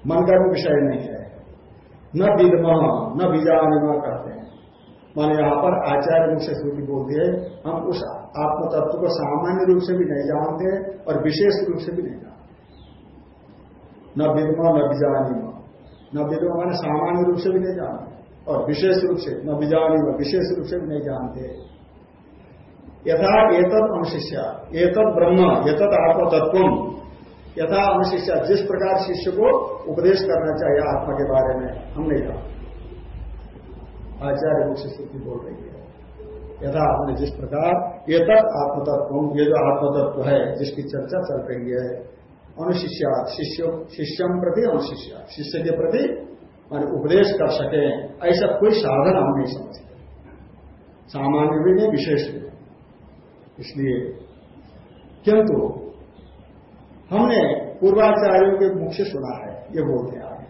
मन का भी विषय नहीं है। न विदमा न बीजानिमा कहते हैं। माने यहाँ पर आचार्य रूप से श्रुति बोलती है, हम उस आत्म तत्व को सामान्य रूप से भी नहीं जानते और विशेष रूप से भी नहीं जानते। न विदमा, न बिजानी न विदमा माने सामान्य रूप से भी नहीं जानते और विशेष रूप से, न बिजानी विशेष रूप से भी नहीं जानते। यथा एतद अनुशिष्या, एतद ब्रह्म, एतद आत्म तत्व यथा अनुशिष्या, जिस प्रकार शिष्य को उपदेश करना चाहिए आत्मा के बारे में, हम नहीं जानते। आचार्य मुख से स्थिति बोल रही है। यथा आपने जिस प्रकार, ये तक आत्मतत्व, ये जो आत्मतत्व है, जिसकी चर्चा चल रही है, अनुशिष्या, शिष्य शिष्यम प्रति अनुशिष्या, शिष्य के प्रति मान उपदेश कर सके, ऐसा कोई साधन हम नहीं समझते। सामान्य भी नहीं, विशेष इसलिए, किंतु, हमने पूर्वाचार्यों के मुख से सुना है, ये बोलते हैं। आगे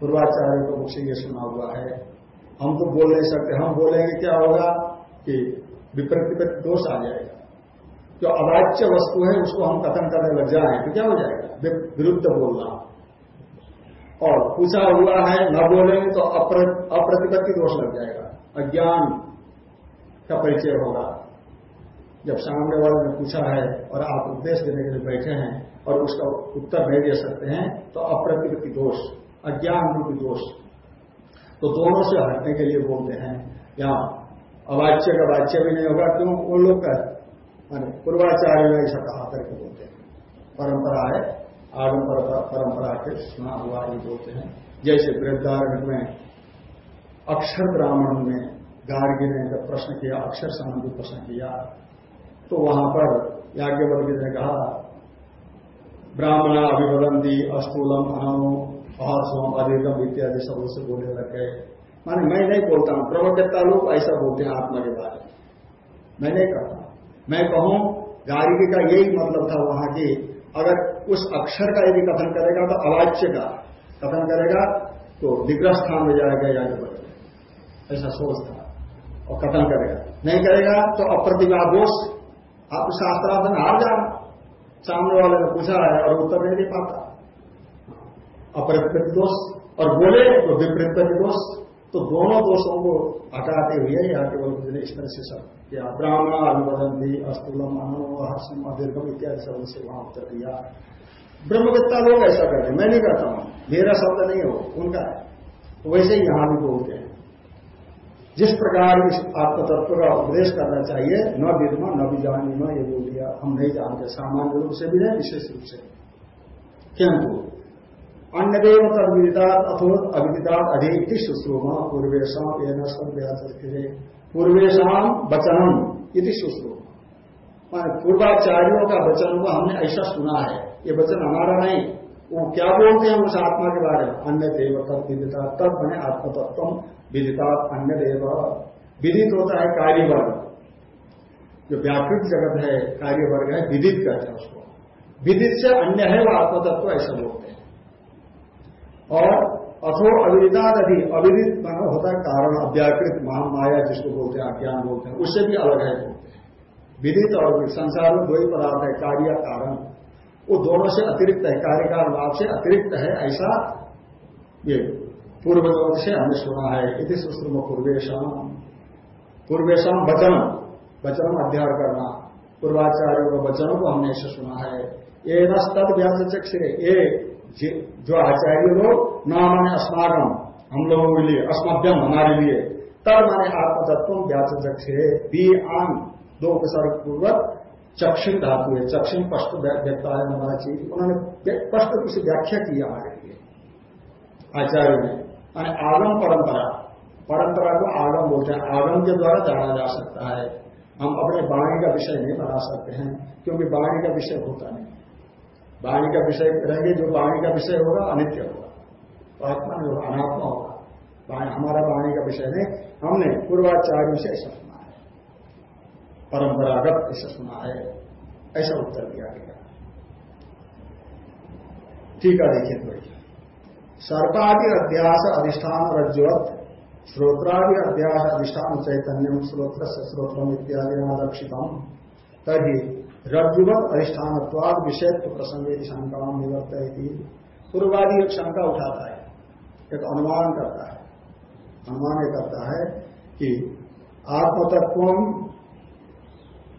पूर्वाचार्यों के मुख से ये सुना हुआ है हम तो बोल नहीं सकते। हम बोलेंगे, क्या होगा कि विप्रतिपत्ति दोष आ जाएगा। जो अवाच्य वस्तु है, उसको हम कथन करने लग जाए तो क्या हो जाएगा? विरुद्ध बोलना। और पूछा हुआ है, न बोलेंगे तो अप्रतिपत्ति दोष लग जाएगा। अज्ञान का परिचय होगा। जब सामने वाले ने पूछा है और आप उपदेश देने के लिए बैठे हैं और उसका उत्तर नहीं दे सकते हैं तो अप्रतिपत्ति दोष, अज्ञान रूपी दोष। तो दोनों से हटने के लिए बोलते हैं, यहाँ, अवाच्य का वाच्य भी नहीं होगा, क्यों? वो लोग का पूर्वाचार्य ने ऐसा कहा करके बोलते हैं। परंपरा है आगम परंपरा के सुना हुआ ये बोलते हैं। जैसे वृद्धारण में अक्षर ब्राह्मण में गार्गी ने जब प्रश्न किया, अक्षर संबंधी प्रश्न किया तो वहाँ पर याज्ञवल्क्य ने कहा, ब्राह्मणा अभिवदंती अस्थूलम अनो अहर्षम अधिकम इत्यादि सबसे बोलने लग गए। माने मैं नहीं बोलता हूँ, प्रवक्ता लोग ऐसा बोलते हैं आत्मा के बारे में। मैं नहीं करता मैं कहूँ, गाड़ी का यही मतलब था वहाँ की अगर उस अक्षर का यदि कथन करेगा तो अवाच्य का। कथन करेगा तो विग्रह स्थान में जाएगा याज्ञवल्क्य ऐसा सोच था। और कथन करेगा। नहीं करेगा तो अप्रतिभा दोष आप शास्त्रार्थ में हार जाना। सामने वाले ने पूछा है और उत्तर नहीं दे पाता। अपरित दोष और बोले तो विपरीत दोष तो दोनों दोषों को हटाते हुए यहाँ केवल इस तरह से सब या ब्राह्मण अनुबंधी अस्तुलम अनु हर्षम अदीर्घम इत्यादि सबसे वहाँ उत्तर दिया। ब्रह्मविद्ता लोग ऐसा कर करते मैं नहीं करता हूँ। मेरा शब्द नहीं हो, उनका है। तो वैसे ही यहाँ भी बोलते हैं। जिस प्रकार इस आत्मतत्व का उपदेश करना चाहिए, न विद्मा, न भी जानी न ये बोल दिया। हम नहीं जानते। सामान्य रूप से भी नहीं विशेष रूप से। किंतु अन्य देव तद विदितात अथोत अविदितात अधिक शुश्रूमा पूर्वेशम एन पूर्वेशम वचनम इति शुश्रूमा। पूर्वाचार्यों का वचन को हमने ऐसा सुना है। ये वचन हमारा नहीं, वो क्या बोलते हैं उस आत्मा के बारे में? अन्य देव तद विदिता तब बने आत्मतत्व विदिता अन्य देव विदित होता है कार्य वर्ग जो व्याकृत जगत है कार्य वर्ग है, विदित कहते हैं उसको। विदित से अन्य है वो आत्मतत्व, ऐसा बोलते हैं। और अथो अविदिता नदी अविदित मानो होता है कारण, अव्याकृत महा माया, जिसको बोलते हैं अज्ञान बोलते हैं, उससे भी अलग है। बोलते हैं विदित और संसार में दो ही पदार्थ है, कार्य कारण। वो दोनों से अतिरिक्त है, कार्यकाल भाव से अतिरिक्त है, ऐसा ये पूर्व से हमने सुना है। इति सुश्रुम पूर्वेशम पूर्वेशम वचन वचन अध्ययन करना। पूर्वाचार्य का वचनों को हमने ऐसे सुना है। ये नद व्यासचक से ये जो आचार्य लोग न माने अस्मागम हम लोगों के लिए, अस्मभ्यम हमारे लिए तब माने आत्मतत्व व्यासचक से बी आन, दो उपसर्ग पूर्वक चक्षुण धातु है चक्षुण स्पष्ट व्यक्ता है हमारा चीज़। उन्होंने स्पष्ट रूप से व्याख्या की हमारे लिए, आचार्य ने। माने आगम परंपरा परंपरा को आगम बोलते हैं। आगम के द्वारा जाना जा सकता है। हम अपने वाणी का विषय नहीं बना सकते हैं, क्योंकि वाणी का विषय होता नहीं। वाणी का विषय रहेंगे, जो वाणी का विषय होगा, अनित्य होगा। तो आत्मा होगा, अनात्मा होगा। हमारा वाणी का विषय नहीं, हमने पूर्वाचार्यों से ऐसा सुना है। परंपरागत ऐसा सुना है। ऐसा उत्तर दिया गया। ठीक है, देखिए थोड़ी सर्पादि अध्यास अधिष्ठान रज्जुवत, श्रोत्रादि अध्यास अधिष्ठान चैतन्यम श्रोत्र श्रोत्रम इत्यादि लक्षितम तभी रज्जुवत अधिष्ठानत्वाद विषयत्व प्रसंग शंका निवर्त पूर्वादि एक शंका उठाता है, एक अनुमान करता है। अनुमान ये करता है कि आत्मतत्व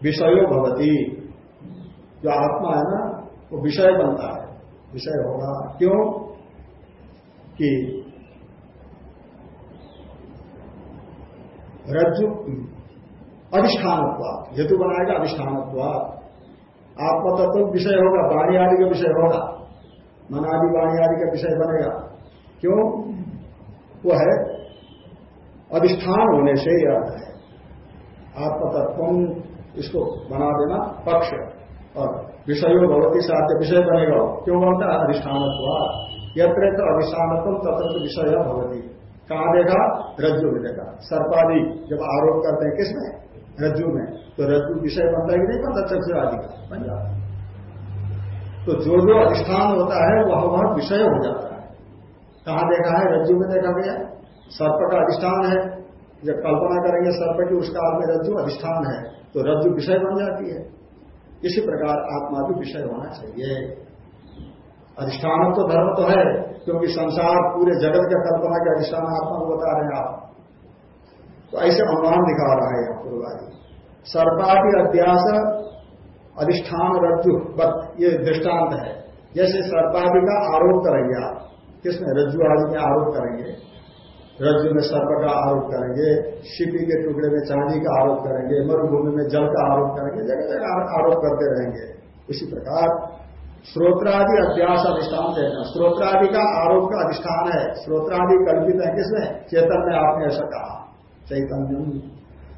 विषयो भवती। जो आत्मा है ना, वो विषय बनता है, विषय होगा। क्यों? कि रज्जु, अधिष्ठानत्वाद, हेतु बनाएगा अधिष्ठानत्वाद। आत्मा तत्व विषय होगा, वाणी आदि का विषय होगा। मन आदि, वाणी आदि का विषय बनेगा। क्यों? वो है अधिष्ठान होने से यह है। आत्मतत्व इसको बना देना पक्ष और विषयों भगवती साध्य विषय बनेगा। क्यों बनता है? अधिष्ठान यत्र तो अधिष्ठानत्व तत्र विषय भगवती कहा देगा रज्जु मिलेगा सर्पादि जब आरोप करते हैं, किसमें? रज्जु में। तो रज्जु विषय बनता है नहीं बनता? चक्षु आदि का बन जाता तो जो जो अधिष्ठान होता है, वह वह विषय हो जाता है। कहा देखा है? रज्जु में देखा गया। सर्प का अधिष्ठान है। जब कल्पना करेंगे सर्प की उस काल में रज्जु अधिष्ठान है तो रज्जु विषय बन जाती है। इसी प्रकार आत्मा भी विषय होना चाहिए। अधिष्ठान तो धर्म तो है, क्योंकि संसार पूरे जगत के कल्पना के अधिष्ठान आत्मा को बता रहे हैं आप। तो ऐसे अनुमान दिखा रहा है यहाँ पूर्वादि। सर्पादि अध्यास अधिष्ठान रज्जु ये दृष्टांत है। जैसे सर्पादि का आरोप करेंगे आप, किसमें? रज्जु आदि में आरोप करेंगे। रज्जु में सर्प का आरोप करेंगे, शिपी के टुकड़े में चांदी का आरोप करेंगे, मरुभूमि में जल का आरोप करेंगे जगह जगह आरोप करते रहेंगे। इसी प्रकार श्रोत्रादि अभ्यास अधिष्ठान देना श्रोत्रादि का आरोप का अधिष्ठान है। श्रोत्रादि कल्पित है किसमें? चेतन में आपने ऐसा कहा। चैतन्य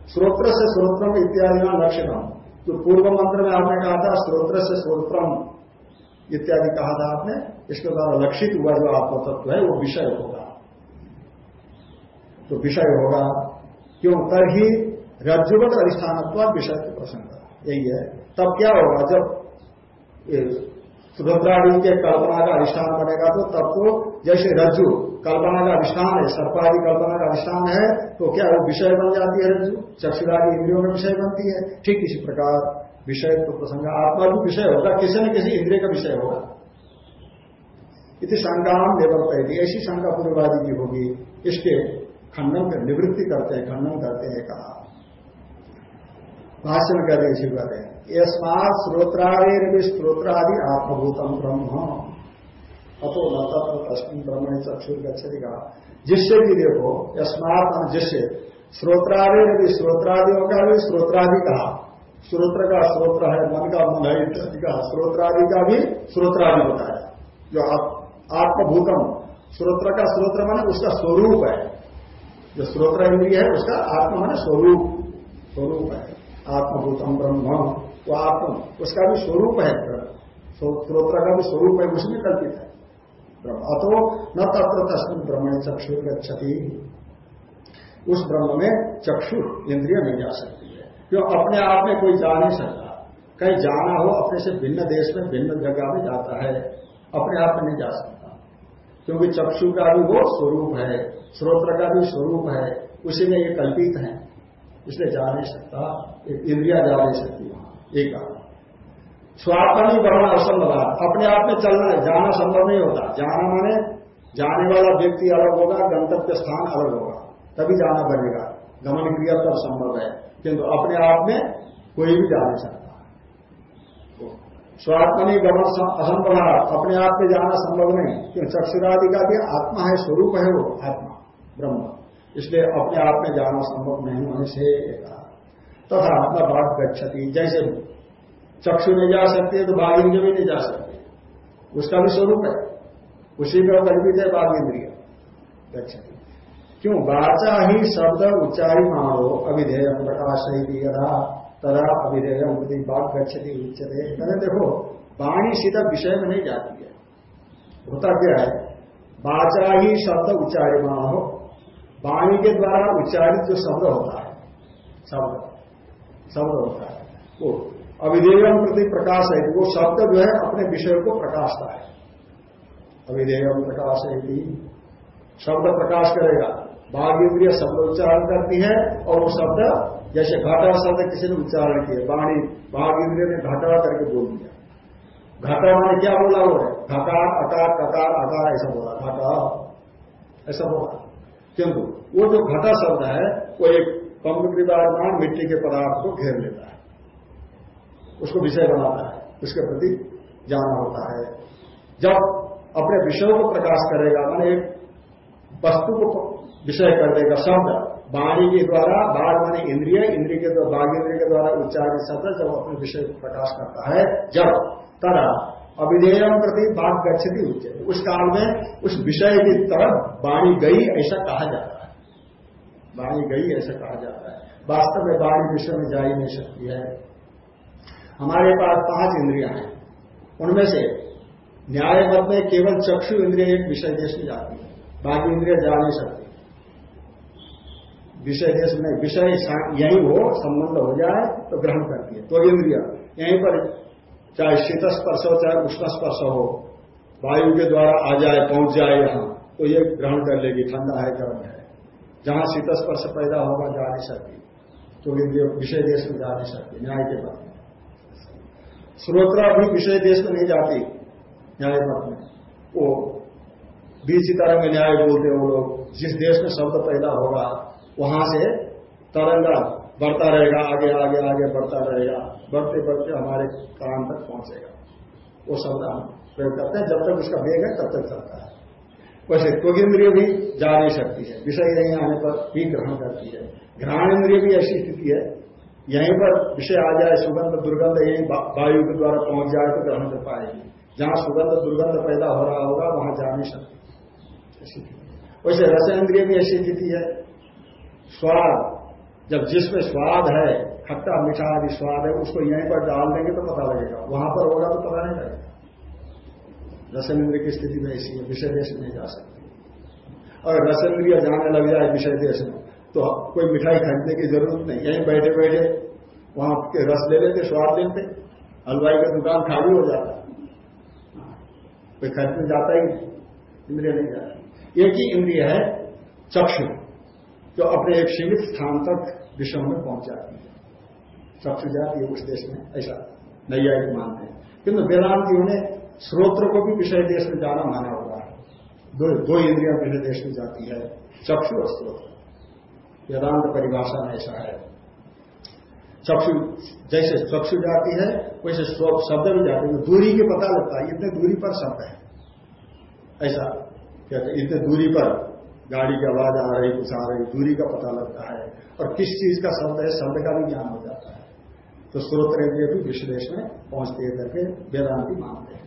श्रोत्र से श्रोत्रम इत्यादि ना लक्षण जो पूर्व मंत्र में आपने कहा था स्रोत्र से स्रोत्रम इत्यादि कहा था आपने इसके द्वारा लक्षित हुआ जो आत्म तत्व है वो विषय होगा तो विषय होगा क्यों तर ही रज्जुगत अधिष्ठान विषय के प्रसंग यही है तब क्या होगा जब रुद्रादि के कल्पना का अधिष्ठान बनेगा तो तब तो जैसे रज्जु, कल्पना का अधिष्ठान है, सर्पादि कल्पना का अधिष्ठान है तो क्या वो विषय बन जाती है रज्जु? चक्षुरादि इंद्रियों में विषय बनती है। ठीक इसी प्रकार विषय तो प्रसंग, आत्मा भी विषय होगा, किसी न किसी इंद्रिय का विषय होगा। इति शंकाम निवर्त ऐसी शंका पूर्ववादी की होगी, इसके खंडन निवृत्ति करते हैं, खंडन करते हैं कहा। भाषण कर रहे इसी कहते हैं। यस्मात स्रोत्रादि भी स्त्रोत्रादि आत्मभूतम ब्रह्म। अतो न तत्व तस्मिन ब्रह्म चक्षुर गच्छति कहा। जिससे भी देखो, यस्मात जिससे। स्रोत्रादि भी स्रोत्रादियों का भी स्रोत्रादि कहा। स्रोत्र का स्रोत्र है, मन का मन है, इत्यादि का स्रोत्रादि का भी स्रोत्रादि है। जो आत्मभूतम। स्रोत्र का स्रोत्र मन उसका स्वरूप है। जो स्रोत्र इंद्रिय है, उसका आत्मा मन स्वरूप। स्वरूप है। आत्मभूतम ब्रह्म वो आत्म, उसका भी स्वरूप है स्रोत्र का भी स्वरूप है उसमें कल्पित है। अतो न तत्र तस्मिन ब्रह्म चक्षु गति उस ब्रह्म में चक्षु इंद्रिय नहीं जा सकती है। क्यों? अपने आप में कोई जा नहीं सकता। कहीं जाना हो, अपने से भिन्न देश में, भिन्न जगह में जाता है। अपने आप में नहीं जा सकता। क्योंकि चक्षु का भी वो स्वरूप है श्रोत्र का भी स्वरूप है, उसी में ये कल्पित है। इसलिए जा नहीं सकता इंद्रिया जा नहीं सकती वहाँ, एक स्वात्मी बढ़ना असंभव है अपने आप में चलना है, जाना संभव नहीं होता। जाना माने जाने वाला व्यक्ति अलग होगा, गंतव्य स्थान अलग होगा, तभी जाना बनेगा। गमन क्रिया तब संभव है, किंतु अपने आप में कोई भी जा नहीं सकता। स्वात्मनि गमन असंभव अपने आप में जाना संभव नहीं, क्योंकि चक्षुरादि का भी आत्मा है, स्वरूप है वो आत्मा, ब्रह्म। इसलिए अपने आप में जाना संभव नहीं होने से तथा आत्मा बाघ गच्छति। जैसे चक्षु नहीं जा सकती तो बाघ इंद्रिय भी नहीं जा सकते उसका भी स्वरूप है। उसी में कल्पित है बाघ इंद्रिय गच्छति। क्यों? वाचा ही शब्द उच्चारी मानो, अभिधेय प्रकाश ही यदा, तदा अभिधेय प्रति बाघ गच्छति उच्चते कहते देखो, वाणी सीधा विषय में नहीं जाती है। होता क्या है? बाचा ही शब्द उच्चारिमान हो वाणी के द्वारा उच्चारित जो शब्द होता है, शब्द शब्द होता है, वो अविधेयम प्रति प्रकाश है वो शब्द जो है अपने विषय को प्रकाशता है। अविधेयम प्रकाश है शब्द प्रकाश करेगा बाघ इंद्रिय शब्द उच्चारण करती है और वो शब्द, जैसे घाटा शब्द किसी ने उच्चारण किया, वाणी बाघ इंद्रिय ने घाटा करके बोल दिया। घाटा माने क्या बोला वो? घकार अकार ककार अकार ऐसा बोला, घाटा, ऐसा बोला। किंतु वो जो घटा शब्द है, वो एक विवादमान मिट्टी के पदार्थ को घेर लेता है। उसको विषय बनाता है। उसके प्रति जाना होता है। जब अपने विषयों को प्रकाश करेगा, मैंने एक वस्तु को विषय कर देगा, शब्द। वाणी के द्वारा बाघ माने इंद्रिय इंद्रिय के द्वारा, बाघ इंद्रिय के द्वारा उच्चारण शब्द जब अपने विषय को प्रकाश करता है, जब तरा अभिधेयम प्रति बाघ गच्छती उच्च उस काल में उस विषय की तरफ़ वाणी गई ऐसा कहा जाता है। वाणी गई ऐसा कहा जाता है। वास्तव में वाणी विषय में जा ही नहीं सकती है। हमारे पास पाँच इंद्रिया हैं। उनमें से न्याय मत में केवल चक्षु इंद्रिय एक विषय देश में जाती है। बाकी इंद्रिया जा नहीं सकती। विषय देश में विषय यही हो, संबंध हो जाए तो ग्रहण करती है। तो इंद्रिया, यहीं पर चाहे शीत स्पर्श हो, चाहे उष्ण स्पर्श हो, वायु के द्वारा आ जाए, पहुँच जाए यहाँ तो ये ग्रहण कर लेगी, ठंडा है, गर्म है। जहाँ शीत स्पर्श पैदा होगा, जा नहीं सकती। तो इंद्रिय विषय देश में जा नहीं सकती, न्याय के बाद। श्रोत्रा भी विषय देश में नहीं जाती, न्याय मत में। वो बीच तरह में न्याय बोलते वो लोग, जिस देश में शब्द पैदा होगा, वहाँ से तरंग बढ़ता रहेगा, आगे आगे आगे बढ़ता रहेगा, बढ़ते बढ़ते हमारे कान तक पहुंचेगा। वो शब्द हम प्रयोग करते हैं, जब तक उसका वेग है, तब तक चलता है। वैसे त्वगिंद्रिय भी जा नहीं सकती है, विषय नहीं आने पर भी ग्रहण करती है। घ्राण इंद्रिय भी ऐसी स्थिति है, यहीं पर विषय आ जाए, सुगंध, दुर्गंध, यही वायु के द्वारा पहुँच जाए तो ग्रहण कर पाएगी। जहाँ सुगंध, दुर्गंध पैदा हो रहा होगा, वहाँ जा नहीं सकती। वैसे रस इंद्रिय भी ऐसी स्थिति है, स्वाद जब जिसमें स्वाद है, खट्टा मीठा आदि स्वाद है, उसको यहीं पर डाल देंगे तो पता लगेगा। वहाँ पर होगा तो पता नहीं लगेगा। रसनेन्द्र की स्थिति में ऐसी है विषय देश नहीं जा सकती। अगर इंद्रिया जाने लग जाए विषय देश में तो कोई मिठाई खरीदने की ज़रूरत नहीं। यहीं बैठे बैठे वहाँ के रस ले लेते, स्वाद लेते। हलवाई का दुकान खाली हो जाता। कोई खरीदने जाता ही नहीं, इंद्रिय नहीं जाता। एक ही इंद्रिय है, चक्षु। जो अपने एक सीमित स्थान तक विषयों में पहुँच जाती है चक्षु जाती है उस देश में ऐसा नैयायिक मानते हैं। किंतु वेदांतियों ने स्रोत्र को भी विषय देश में जाना माना हुआ है। दो दो इंद्रिया विषय देश में जाती है, चक्षु और स्रोत्र। वेदांत परिभाषा में ऐसा है। चक्षु, जैसे चक्षु जाती है, वैसे शब्द भी जाती है। दूरी के पता लगता है, इतने दूरी पर शब्द है। ऐसा कहते इतने दूरी पर गाड़ी की आवाज़ आ रही, कुछ आ रही, दूरी का पता लगता है और किस चीज़ का शब्द है, शब्द का भी ज्ञान हो जाता है। तो स्रोत भी विश्लेष में पहुँचते करके वेदांति मानते हैं।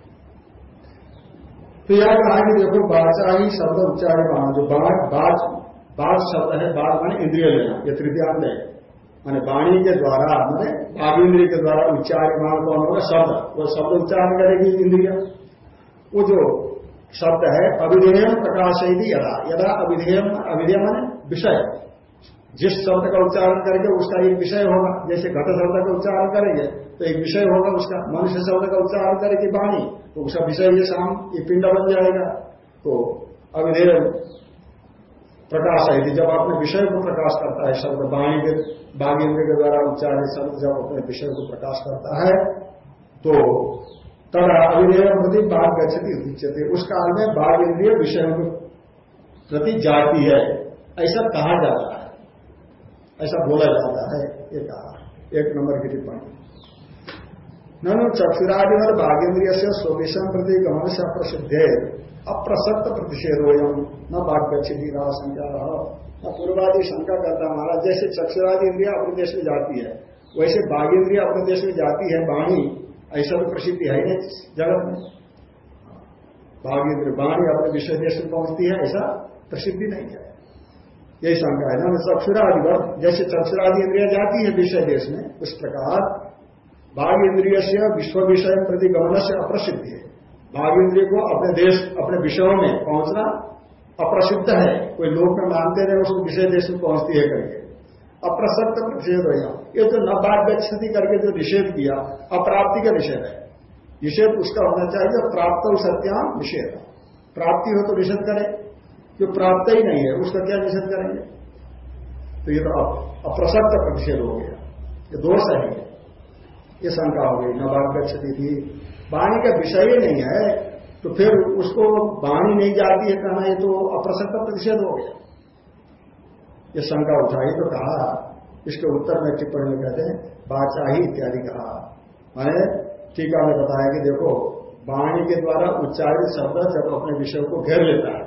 तो यह कहा कि देखो बाचा शब्द उच्चारण मान जो बाघ बाज बाघ शब्द है बाघ माने इंद्रिय लेना, ये तृतीयांत है। माने वाणी के द्वारा, मैंने बाघ इंद्रिय के द्वारा उच्चारण कौन होगा शब्द, वो शब्द उच्चारण करेगी इंद्रिया। वो जो शब्द है अविधेयम प्रकाश यदा। यदा अविधेयम अविधेय मान विषय। जिस शब्द का उच्चारण करके उसका एक विषय होगा। जैसे घट शब्द का उच्चारण करेंगे तो एक विषय होगा उसका। मनुष्य शब्द का उच्चारण करेगी वाणी तो उसका विषय ये शाम ये पिंड बन जाएगा। तो अविधेय प्रकाश है जब अपने विषय को प्रकाश करता है, शब्द वाणी के बाघेन्द्र के द्वारा उच्चारित शब्द जब अपने विषय को प्रकाश करता है तो तदा अविधेय प्रति बाघ गति उच्चते उस काल में बाघ इंद्रिय विषयों प्रति जाती है। ऐसा कहा जाता है। ऐसा बोला जाता है, ये कहा। एक नंबर की टिप्पणी। ननु चक्षुरादिवर बाघेन्द्रिय से स्वदेशम प्रति गमन से अप्रसिद्ध अप्रसक्त प्रतिषेध हो न बाघ गच्छती रहा संख्या न पूर्वादि शंका करता महाराज, जैसे चक्षुरादि इंद्रिया अपने देश में जाती है, वैसे बाघ इंद्रिया अपने देश में जाती है, वाणी ऐसा तो प्रसिद्धि है नहीं जगत में। भाग्य वाणी अपने विषय देश में पहुँचती है, ऐसा प्रसिद्धि नहीं है। यही शंका है ना चक्षुरादि जैसे चक्षुरादि इंद्रिया जाती है विषय देश में, उस प्रकार भाग इंद्रिय से विश्व विषय प्रति गमन से अप्रसिद्धि है। भाग इंद्रिय को अपने देश, अपने विषयों में पहुँचना अप्रसिद्ध है। कोई लोग में मानते रहे उसको विषय देश में पहुँचती है करके। अप्रसक्त प्रतिषेध हो ये जो न बाध्य क्षति करके जो निषेध किया, अप्राप्ति का निषेध है। निषेध उसका होना चाहिए, प्राप्त हो सत्याम निषेध। प्राप्ति हो तो निषेध करें, जो प्राप्त ही नहीं है, उसका क्या निषेध करेंगे? तो ये तो अप्रसक्त प्रतिषेध हो गया। ये दोष है। ये शंका हो गई न बाध्य क्षति थी। वाणी का विषय ही नहीं है तो फिर उसको वाणी नहीं जाती है कहना ये तो अप्रसक्त प्रतिषेध हो गया। ये शंका उठाई तो कहा, इसके उत्तर में टिप्पणी में कहते हैं बाचा ही इत्यादि कहा। मैंने टीका में बताया कि देखो, वाणी के द्वारा उच्चारित शब्द जब अपने विषय को घेर लेता है,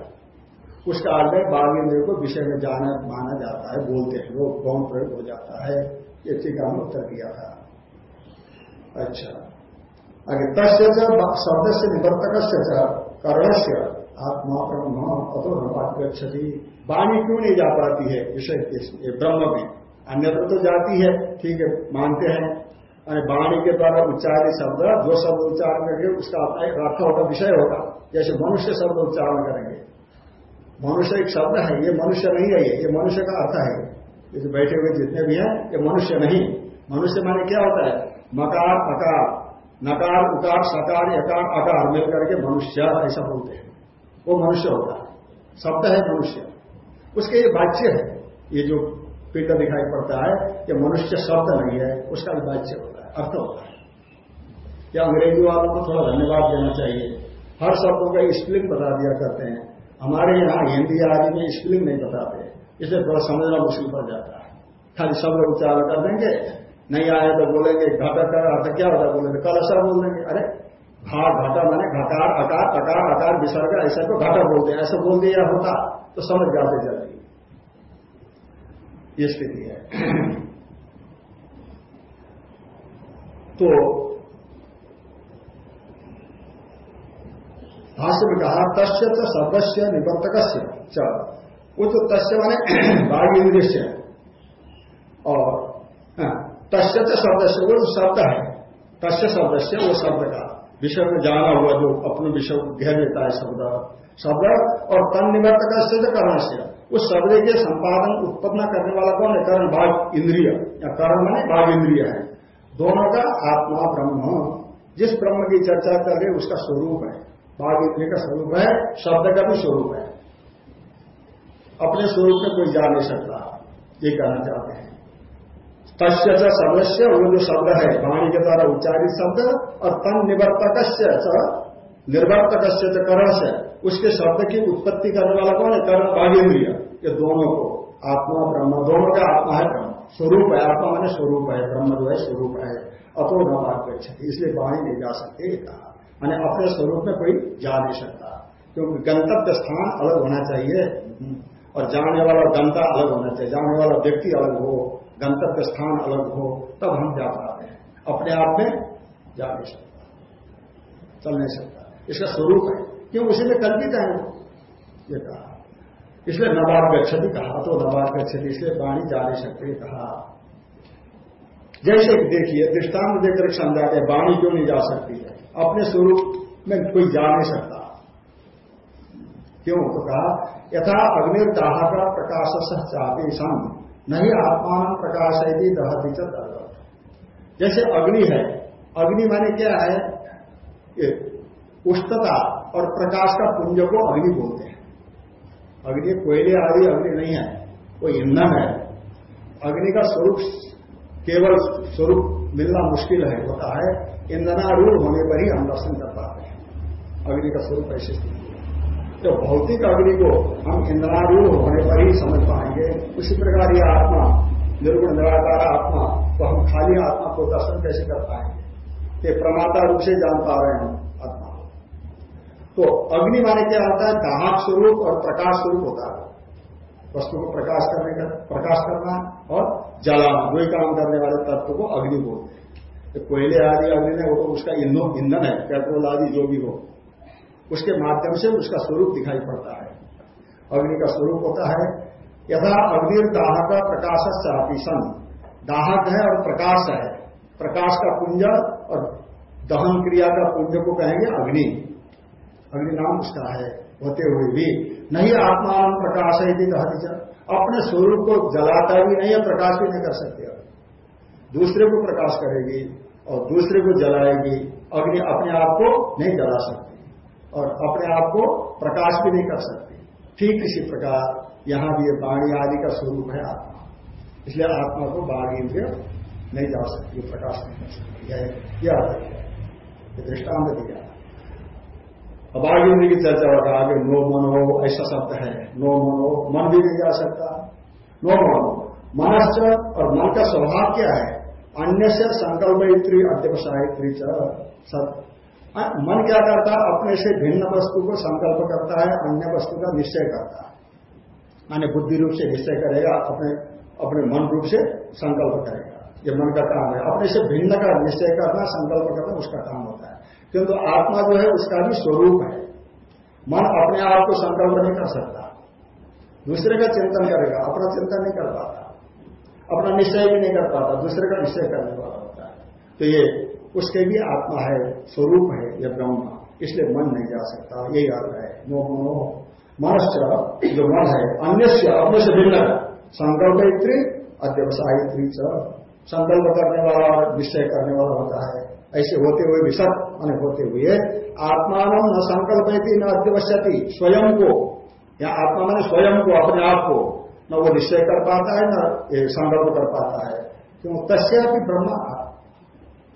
उस काल में बाघ इंद्र को विषय में जाना, माना जाता है, बोलते हैं लोग गौन प्रयोग हो जाता है, ये टीका में उत्तर दिया था। अच्छा। आगे, तस्य शब्द से निवर्तक से कर्ण से आत्मा ब्रह्म अतो नवादी वाणी क्यों नहीं जा पाती है? विषय ब्रह्म में। अन्यत्र तो जाती है, ठीक है, मानते हैं। अरे वाणी के द्वारा उच्चारित शब्द, जो शब्द उच्चारण करेंगे, उसका एक अर्थ होगा, विषय होगा। जैसे मनुष्य शब्द उच्चारण करेंगे। मनुष्य एक शब्द है, ये मनुष्य नहीं है, ये मनुष्य का अर्थ है। जैसे बैठे हुए जितने भी हैं, ये मनुष्य नहीं। मनुष्य माने क्या होता है? मकार, अकार। नकार, उकार, सकार, यकार, अकार, मिलकर के मनुष्य, ऐसा बोलते हैं। वो मनुष्य होता है। शब्द है मनुष्य। उसके ये वाच्य है। ये जो पिंड दिखाई पड़ता है, ये मनुष्य शब्द नहीं है, उसका भी वाच्य होता है, अर्थ होता है। या अंग्रेज़ी वालों को थोड़ा धन्यवाद देना चाहिए? हर शब्दों का स्पेलिंग बता दिया करते हैं। हमारे यहाँ हिंदी आदि में स्पेलिंग नहीं बताते। इसलिए थोड़ा समझना मुश्किल पड़ जाता है। खाली शब्द उच्चारण कर देंगे, नहीं आए तो बोलेंगे घटा का अर्थ क्या होता है बोलेंगे? ऐसा बोल देंगे अरे घाट घाटा माने घटार अकार अकार अकार विसर्ग ऐसा को घाटा बोलते हैं ऐसा बोल दिया होता तो समझ जाते जल्दी। ये स्थिति है। [clears throat] तो भाष्य में कहा तस्य तो सर्वस्व निवर्तक वो तो तस्य माने [clears throat] बाघ इंद्रिय और हाँ, तस्य तो शब्द से वो शब्द है। तस्य शब्द से वो शब्द का। विषय में जाना हुआ जो अपने विषय को घेर लेता है शब्द शब्द और तन निवर्तक से तो करण से उस शब्द के संपादन, उत्पन्न करने वाला कौन है? करण, भाग इंद्रिय। या करण माने भाग इंद्रिय है। दोनों का आत्मा ब्रह्म। जिस ब्रह्म की चर्चा कर रहे उसका स्वरूप है। भाग इंद्रिय का स्वरूप है, शब्द का भी स्वरूप है। अपने स्वरूप में कोई जा नहीं सकता। ये कहना चाहते हैं। तस्य च सदस्य वो जो शब्द है। वाणी के द्वारा उच्चारित शब्द और तन निवर्तक निर्वर्तक कर्ण से। उसके शब्द की उत्पत्ति करने वाला कौन है? कर्ण बाघेन्द्रिय ये दोनों को। आत्मा ब्रह्म। दोनों का आत्मा है ब्रह्म। स्वरूप है आत्मा मैंने स्वरूप है। ब्रह्म जो है स्वरूप है। अतो न इसलिए वाणी नहीं जा सकते कहा। मैंने अपने स्वरूप में कोई जा नहीं सकता। क्योंकि गंतव्य स्थान अलग होना चाहिए। और जाने वाला गंता अलग होना चाहिए। जाने वाला व्यक्ति अलग हो, गंतव्य स्थान अलग हो, तब हम जा पाते हैं। अपने आप में जा नहीं सकता, चल नहीं सकता। इसका स्वरूप है। क्यों? उसी में कल्पित है ये कहा। इसलिए नवाब गच्छति कहा। तो नवाब गच्छति इसलिए वाणी जा नहीं सकते कहा। जैसे देखिए, दृष्टांत देकर समझाते वाणी क्यों नहीं जा सकती है? अपने स्वरूप में कोई जा नहीं सकता। क्यों? तो कहा यथा अग्निर्दाह का प्रकाश चाहते सम नहीं आत्मान प्रकाश है दहती जैसे अग्नि है। अग्नि माने क्या है? उष्णता और प्रकाश का पुंज को अग्नि बोलते हैं। अग्नि कोयले आदि अग्नि नहीं है। वो ईंधन है। अग्नि का स्वरूप केवल स्वरूप मिलना मुश्किल है, होता है। ईंधनारूढ़ होने पर ही हम दर्शन कर पाते हैं। अग्नि का स्वरूप ऐसे स्थिति जो भौतिक अग्नि को हम इंद्रारूढ़ होने पर ही समझ पाएँगे। उसी प्रकार ये आत्मा, निर्गुण निराकार आत्मा तो हम खाली आत्मा को दर्शन कैसे कर पाएँगे? ये प्रमाता रूप से जान पा रहे हैं आत्मा तो अग्नि माने क्या होता है? दाहक स्वरूप और प्रकाश स्वरूप होता है। वस्तु को प्रकाश करने का, प्रकाश करना और जलाना दो काम करने वाले तत्व को अग्नि बोलते हैं। कोयले आदि अग्नि ने वो तो उसका ईंधन है, पेट्रोल आदि जो भी हो। उसके माध्यम से उसका स्वरूप दिखाई पड़ता है। अग्नि का स्वरूप होता है। यथा अग्नि दाहक प्रकाश सन दाहक है और प्रकाश है। प्रकाश का पुंज और दहन क्रिया का पुंज को कहेंगे अग्नि। अग्नि नाम उसका है, होते हुए भी। नहीं आत्मान प्रकाश है यदि अपने स्वरूप को जलाता भी नहीं है, प्रकाश भी नहीं कर सकते। दूसरे को प्रकाश करेगी और दूसरे को जलाएगी। अग्नि अपने आप को नहीं जला सकती। और अपने आप को प्रकाश भी नहीं कर सकती। ठीक इसी प्रकार यहाँ भी वाणी आदि का स्वरूप है आत्मा। इसलिए आत्मा को बाघ इंद्रिय नहीं जा सकती प्रकाश नहीं कर सकती। है। दृष्टांत दिया। अबाघ इंद्र की चर्चा होगा आगे नो मनो ऐसा शब्द है। नो मनो मन भी नहीं जा सकता। नो मनो मनश्च और मन का स्वभाव क्या है? अन्य से संकल्प इत्री अध्यवसायित्री मन क्या करता है? अपने से भिन्न वस्तु को संकल्प करता है, अन्य वस्तु का निश्चय करता है। माने बुद्धि रूप से निश्चय करेगा, अपने अपने मन रूप से संकल्प करेगा। ये मन का काम है। अपने से भिन्न का निश्चय करना, संकल्प करना उसका काम होता है। किंतु आत्मा जो है, उसका भी स्वरूप है। मन अपने आप को संकल्प नहीं कर सकता। दूसरे का चिंतन करेगा, अपना चिंतन नहीं कर पाता। अपना निश्चय भी नहीं कर पाता, दूसरे का निश्चय करने वाला होता है। तो ये उसके भी आत्मा है, स्वरूप है यह ब्रह्म। इसलिए मन नहीं जा सकता। यही अर्थ है। नो मनो मनुष्य जो मन है अन्य अपने से भिन्न। संकल्प इत्री अध्यवसायित्री संकल्प करने वाला निश्चय करने वाला होता है। ऐसे होते हुए विषद मान होते हुए आत्मान न संकल्प न अध्यवश्यति स्वयं को। या आत्मा मैंने स्वयं को, अपने आप को। न वो निश्चय कर पाता है, न संकल्प कर पाता है। क्यों? तस्या भी ब्रह्म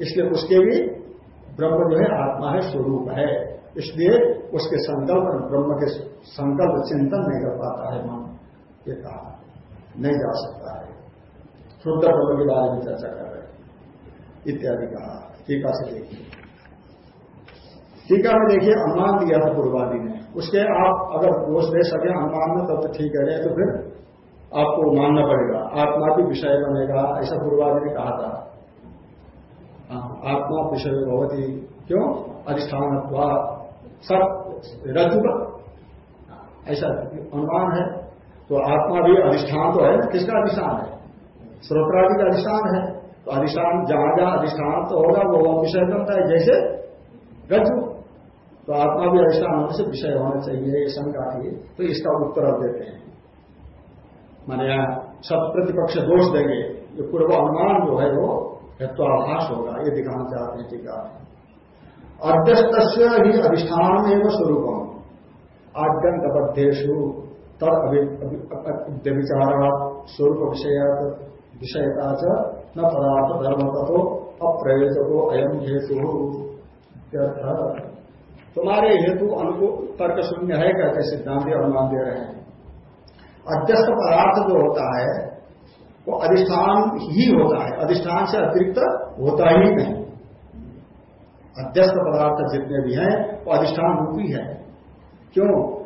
इसलिए उसके भी ब्रह्म जो है, आत्मा है, स्वरूप है। इसलिए उसके संकल्प ब्रह्म के संकल्प चिंतन नहीं कर पाता है मन, ये कहा। नहीं जा सकता है। शुद्ध ब्रह्म के बारे में चर्चा कर रहे इत्यादि कहा। टीका से देखिए। टीका में देखिए, अनुमान दिया था पूर्वादि ने। उसके आप अगर दोष दे सके अनुमान में, तब तो ठीक है तो फिर आपको मानना पड़ेगा। आत्मा भी विषय बनेगा, ऐसा पूर्वादि ने कहा था। आत्मा विषय भवती क्यों? अधिष्ठान सब रज्जु ऐसा अनुमान है। तो आत्मा भी अधिष्ठान तो है। किसका अधिष्ठान है? श्रोत्रादि का अधिष्ठान है। तो अधिष्ठान जहाँ जहाँ अधिष्ठान तो होगा, वो विषय बनता है। जैसे रज्जु। तो आत्मा भी अधिष्ठान होने से विषय होना चाहिए, ये शंका थी। तो इसका उत्तर अब देते हैं। माने सब प्रतिपक्ष दोष देंगे। जो पूर्व अनुमान जो है वो हेत्वाभाष होगा, ये दिखाना चाहते हैं टीका अध्यस्त ही अधिष्ठान एवं स्वरूपम। आद्यंतबद्धेशु तद विचारा स्वरूप विषय विषयता च न पदार्थ धर्म तथो अप्रयोजको अयम हेतु तुम्हारे हेतु अनुकूल तर्क शून्य है, कहते सिद्धांत अनुमान दे रहे हैं। अध्यस्त पदार्थ जो होता है वो अधिष्ठान ही होता है। अधिष्ठान से अतिरिक्त होता ही नहीं। अध्यस्त पदार्थ जितने भी हैं, वो अधिष्ठान रूपी है। क्यों?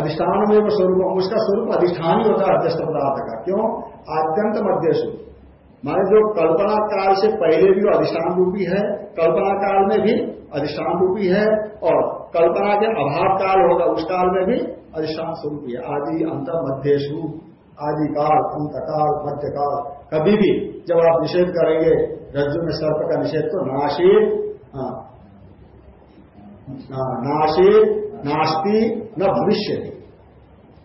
अधिष्ठान में वो स्वरूप, उसका स्वरूप अधिष्ठान ही होता है अध्यस्त पदार्थ का। क्यों? आद्यंत मध्यस्व माने जो कल्पना काल से पहले भी वो अधिष्ठान रूपी है, कल्पना काल में भी अधिष्ठान रूपी है, और कल्पना के अभाव काल होगा, उस काल में भी अधिष्ठान स्वरूप है। आदि अंत मध्यसु आदि काल अंत काल मध्य काल कभी भी जब आप निषेध करेंगे रज्जु में सर्प का निषेध तो नाशित हाँ, नाशित नास्ती न भविष्य।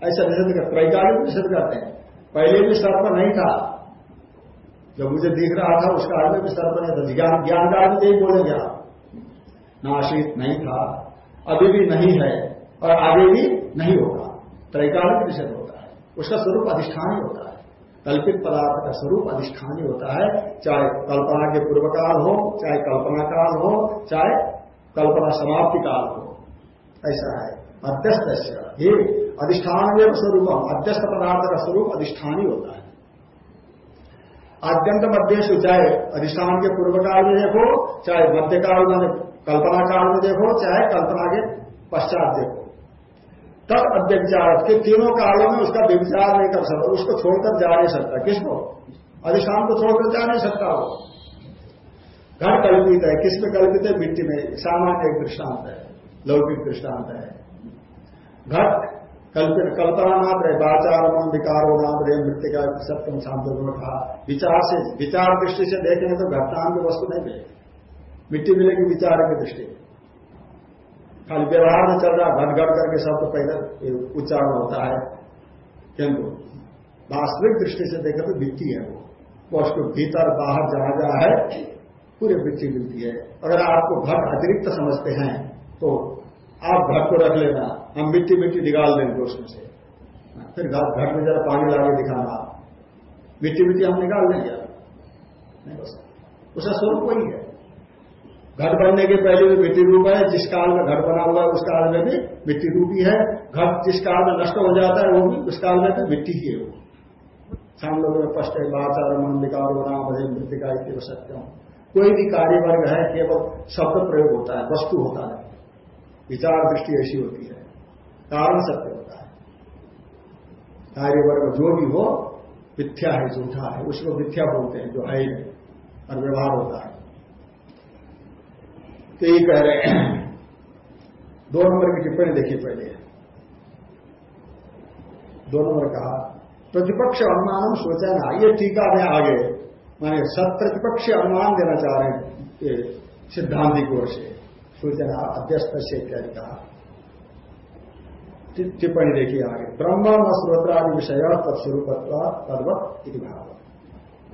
ऐसा निषेध कर त्रैकालिक निषेध करते हैं। पहले भी सर्प नहीं था। जब मुझे दिख रहा था उस काल में भी सर्प नहीं था। ज्ञान ज्ञान काल में यही बोलेंगे आप। नाशित नहीं था। अभी भी नहीं है और आगे भी नहीं होगा। त्रैकालिक निषेध। है उसका स्वरूप अधिष्ठान ही होता है। कल्पित पदार्थ का स्वरूप अधिष्ठानी होता है। चाहे कल्पना के पूर्व काल हो, चाहे कल्पना काल हो, चाहे कल्पना समाप्ति काल हो। ऐसा है। अध्यस्त ये अधिष्ठान स्वरूप अध्यस्त पदार्थ का स्वरूप अधिष्ठान ही होता है। आद्यंत मध्य चाहे अधिष्ठान के पूर्व काल में देखो, चाहे मध्य काल में कल्पना काल में देखो, चाहे कल्पना के पश्चात देखो। तब अव्यविचार के तीनों कालों में उसका व्यविचार नहीं कर सकता। उसको छोड़कर जा नहीं सकता। किसको? अधिष्ठान को छोड़कर जा नहीं सकता वो। घर कल्पित है। किसमें कल्पित है? मिट्टी में। सामान्य एक दृष्टांत है। लौकिक दृष्टांत है। घट कल्पना मात्र है। वाचार मन विकारो नाम रे मृत्यु का सप्तम, शांत कहा विचार से विचार दृष्टि से देखेंगे तो घटनाम की वस्तु नहीं मिलेगी। मिट्टी मिलेगी विचार की दृष्टि। खाली व्यवहार में चल रहा घट घट करके सब तो पहले उच्चारण होता है। किंतु वास्तविक दृष्टि से देखें तो मिट्टी है वो। वो उसको भीतर बाहर जहाँ जहाँ है, पूरी मिट्टी मिलती है। अगर आपको घट अतिरिक्त समझते हैं तो आप घट को रख लेना, हम मिट्टी मिट्टी निकाल देंगे उसमें से। फिर घट में जरा पानी ला के दिखाना। मिट्टी मिट्टी हम निकाल बस। उसका स्वरूप वही है। घट बनने के पहले भी मिट्टी रूप है, जिस काल में घट बना हुआ है, उस काल में भी मिट्टी रूपी है घट जिस काल में नष्ट हो जाता है, वो भी उस काल में भी मिट्टी ही है वो। शाम लोगों में स्पष्ट है बाचार मन विकार नाम भरे मृतिका इतने सत्यम कोई भी कार्य वर्ग है, केवल शब्द प्रयोग होता है, वस्तु होता है। विचार दृष्टि ऐसी होती है। कारण सत्य होता है। कार्य वर्ग जो भी हो, मिथ्या है, झूठा है, उसको मिथ्या बोलते हैं, जो है और व्यवहार होता है। तो ये कह रहे हैं। दो नंबर की टिप्पणी देखिए पहले। दो नंबर कहा, प्रतिपक्ष अनुमान सोचा ना, ये टीका में आगे, माने सत प्रतिपक्ष अनुमान देना चाह रहे हैं सिद्धांति की से। सूचना अध्यस्त से इत्यादि कहा? टिप्पणी देखिए आगे। ब्रह्म न स्रोत्रादि विषय तत्स्वरूप तद्वत भाव।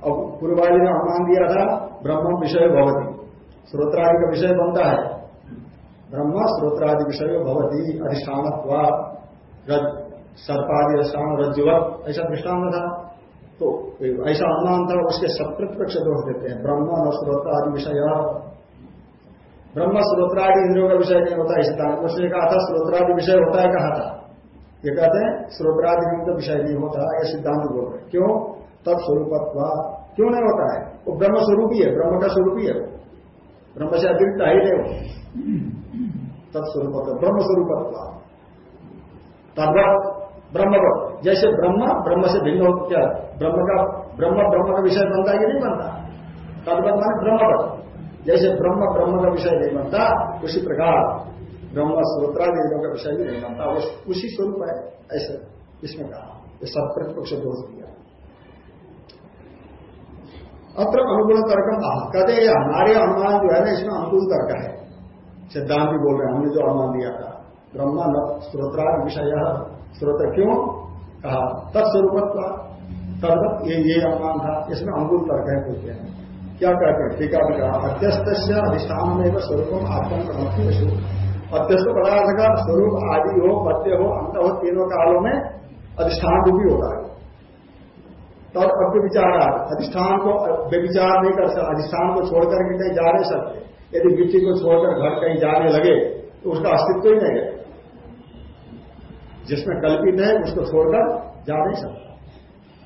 अब पूर्वाजी ने अनुमान दिया था ब्रह्म विषय भवती। स्रोत्रादि का विषय बनता है। ब्रह्म स्रोत्रादि विषय भवती अधिष्ठान सर्पादि अधिष्ठान, रज्जुवत, ऐसा दृष्टान था। तो ऐसा अनुमान था, उसके सप्रत्यक्ष दोष देते हैं। ब्रह्म न स्रोत्रादि विषय। ब्रह्म स्रोत्रादि इंद्रियों का विषय नहीं होता सिद्धांत उसने कहा था स्रोत्रादि विषय होता है, कहा था। ये कहते हैं स्रोत्रादि का विषय नहीं होता यह सिद्धांत बोल रहे क्यों? तत्स्वरूप क्यों नहीं होता है? वो ब्रह्म स्वरूप ही है ब्रह्म का स्वरूप ही है ब्रह्म से अतिरिक्त ही नहीं वो। तत्स्वरूप ब्रह्म स्वरूप तद्वत ब्रह्म जैसे ब्रह्म ब्रह्म से भिन्न हो क्या? ब्रह्म का, ब्रह्म ब्रह्म का विषय बनता है कि नहीं बनता? तद्वत माने ब्रह्मवत। जैसे ब्रह्म ब्रह्म का विषय नहीं बनता, उसी प्रकार ब्रह्म स्रोत्रादि का विषय भी नहीं बनता। उसी स्वरूप है, ऐसे इसमें कहा। ये सब प्रतिपक्ष दोष दिया। अत्र अनुकूल तर्क कहते हमारे अनुमान जो है ना, इसमें अनुकूल तर्क है। सिद्धांत बोल रहे हैं, हमने जो अनुमान दिया था। ब्रह्म न स्रोत्रा विषय। स्रोत क्यों? कहा तत्स्वरूप तब ये ये अनुमान था, इसमें अनुकूल तर्क है। कुछ हैं। क्या कहते हैं? टीका भी कहा अध्यस्त अधिष्ठान में स्वरूप आत्मन अध्यस्त पदार्थ का स्वरूप आदि हो मध्य हो, अंत हो, तीनों कालों में अधिष्ठान रूपी होता है। तब अब विचार अधिष्ठान को व्यविचार नहीं कर सकते, अधिष्ठान को छोड़कर के कहीं जा नहीं सकते। यदि मिट्टी को छोड़कर घर कहीं जाने लगे तो उसका अस्तित्व ही नहीं है। जिसमें कल्पित है, उसको छोड़कर जा नहीं सकता।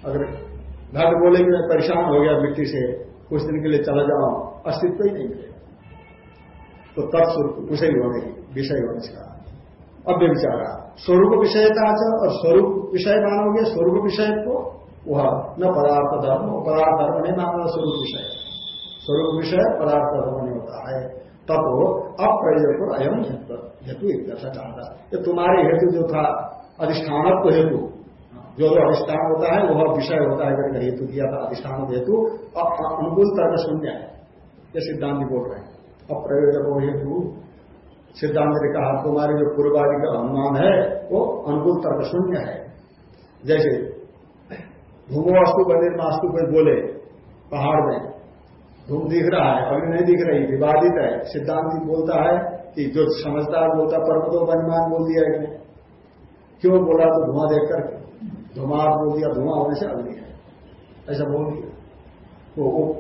अगर घर बोले कि मैं परेशान हो गया मिट्टी से, कुछ दिन के लिए चला जाऊँ, अस्तित्व ही नहीं मिलेगा तो उसे ही होने की विषय होने से कहा। अब विचारा स्वरूप विषयता और स्वरूप विषय मानोगे, स्वरूप विषय को वह न पदार्थ धर्म पदार्थ धर्म नहीं मानना स्वरूप विषय। स्वरूप विषय, पदार्थ धर्म नहीं होता है। तब वो अप्रयोजक को अयम हेतु ऐसा कहा था ये तुम्हारे हेतु जो था, अधिष्ठानत्व हेतु, जो जो अधिष्ठान होता है, वह विषय होता है अगर हेतु दिया था, अधिष्ठान हेतु। अनुकूल तर्क शून्य है। ये सिद्धांत बोल रहे हैं। अप्रयोजक हेतु। सिद्धांत ने कहा, तुम्हारे जो पूर्वादि का अनुमान है, वो अनुकूल तर्क शून्य है। जैसे धूमो वास्तु बंदिर मास्तु कोई बोले, पहाड़ में। धूम दिख रहा है अग्नि नहीं दिख रही, विवादित है। सिद्धांत बोलता है कि जो समझदार बोलता पर्वतों बनिमान बोल दिया इसने क्यों बोला? तो धुआँ देख करके। धुआँ बोल दिया, धुआँ होने से अग्नि है। ऐसा बोल दिया। तो वो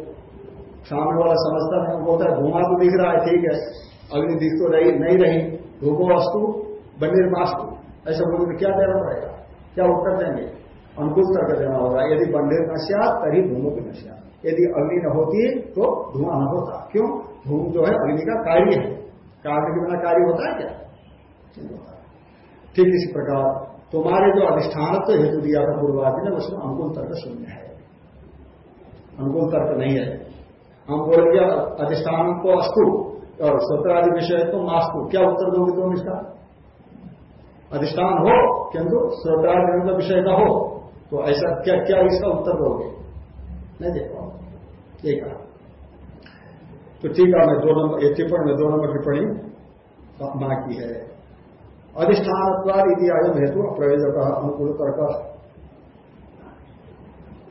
सामने वाला समझता नहीं बोलता है, धुआँ तो दिख रहा है, ठीक है। अग्नि दिख तो रही, नहीं रही। धूमो वस्तु बनिर मास्तु। ऐसा बोलने क्या देना पड़ेगा क्या उत्तर देंगे? अनुकूल तर्क देना होगा। यदि बंधे नश्या तभी धूमो की नश्या यदि अग्नि न होती तो धुआँ न होता। क्यों? धूम जो है, अग्नि का कार्य है। कार्य के बिना कार्य होता है क्या? ठीक इसी प्रकार, तुम्हारे जो अधिष्ठान तो हेतु दिया था पूर्वादि ने, उसमें अनुकूल तर्क शून्य है। अनुकूल तर्क नहीं है। हम बोलेंगे अधिष्ठान को अस्तु, और स्वतरादि विषय तो मास्तु। क्या उत्तर दोगे तुम इसका? अधिष्ठान हो, किंतु स्वतरादि विषय का हो। तो ऐसा क्या क्या इसका उत्तर दोगे? नहीं देख पाओ ये कहा। तो ठीक है मैं दो नंबर एक टिप्पणी में दो नंबर टिप्पणी माँ की है। अधिष्ठान यदि आयम हेतु प्रयोजक अनुकूल तर्क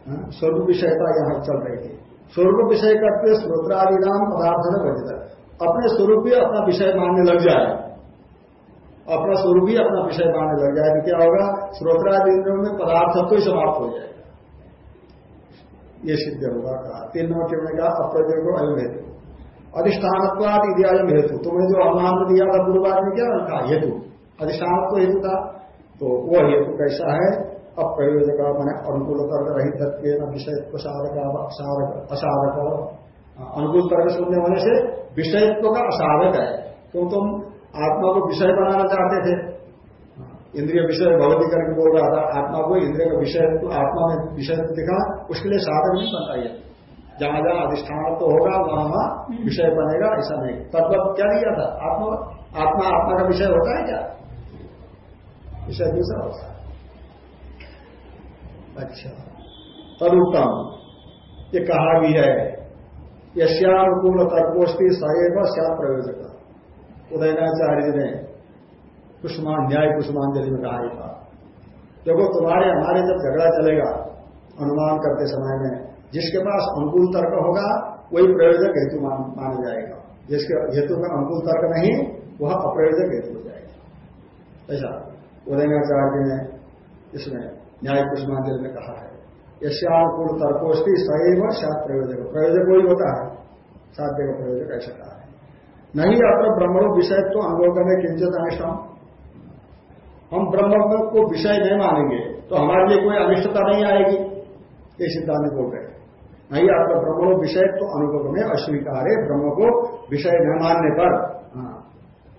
हाँ, स्वरूप विषयता यहाँ चल रही थी स्वरूप विषय करते स्रोत्रादि नाम पदार्थ में वर्जित। अपने स्वरूप ही अपना विषय मानने लग जाए। अपना स्वरूप ही अपना विषय मानने लग जाए तो क्या होगा? श्रोत्रादि इंद्रियों में पदार्थत्व ही समाप्त हो जाएगा। ये सिद्ध होगा, कहा, तीन नंबर टिप्पणी का अप्रजय को अयम हेतु अधिष्ठानत्वाद अयम हेतु। तुमने जो अनुमान दिया था गुरुवार में, क्या? कहा, हेतु। अधिष्ठानत्व हेतु था तो वह हेतु कैसा है? अप्रयोजक मैंने अनुकूल तर्क रहित तत्व विषय साधक असाधक अनुकूल तर्क सुनने होने से विषयत्व का असाधक है। क्यों? तुम आत्मा को विषय बनाना चाहते थे। इंद्रिय विषय भगवती करके बोल रहा था, आत्मा को इंद्रिय का विषय तो आत्मा में विषय दिखा, उसके लिए साधन नहीं बनता है जहाँ जहाँ अधिष्ठान तो होगा, वहाँ वहाँ विषय बनेगा, ऐसा नहीं। तद्वत क्या दिया था? आत्मा आत्मा आत्मा का विषय होता है क्या? विषय दूसरा होता है। अच्छा। तदुत्तम। ये कहा भी है यश्यानुकूल तर्कोष्ठी सएव श्या प्रयोजक उदयनाचार्य ने कुष्मान न्याय कुष्मांजलि में कहा था। देखो, तुम्हारे हमारे जब झगड़ा चलेगा, अनुमान करते समय में, जिसके पास अनुकूल तर्क होगा, वही प्रयोजक हेतु माना जाएगा। जिसके हेतु का अनुकूल तर्क नहीं, वह अप्रयोजक हेतु हो जाएगा। ऐसा उदयनाचार्य ने इसमें न्याय कुष्मांजलि में कहा है। यश्यानुकूल तर्कोष्ठी सैव सात प्रयोजक। प्रयोजक वही होता है। साध्य का प्रयोजक ऐसा कहा नहीं, अत्र ब्रह्मणों विषय तो अनुभव करने किंचित अनिष्टम हम ब्रह्म को विषय नहीं मानेंगे तो हमारे लिए कोई अनिष्टता नहीं आएगी। ये सिद्धांत बोल रहे नहीं, आपका ब्रह्म विषय तो अनुभव में अस्वीकार है ब्रह्म को विषय न मानने पर। हाँ।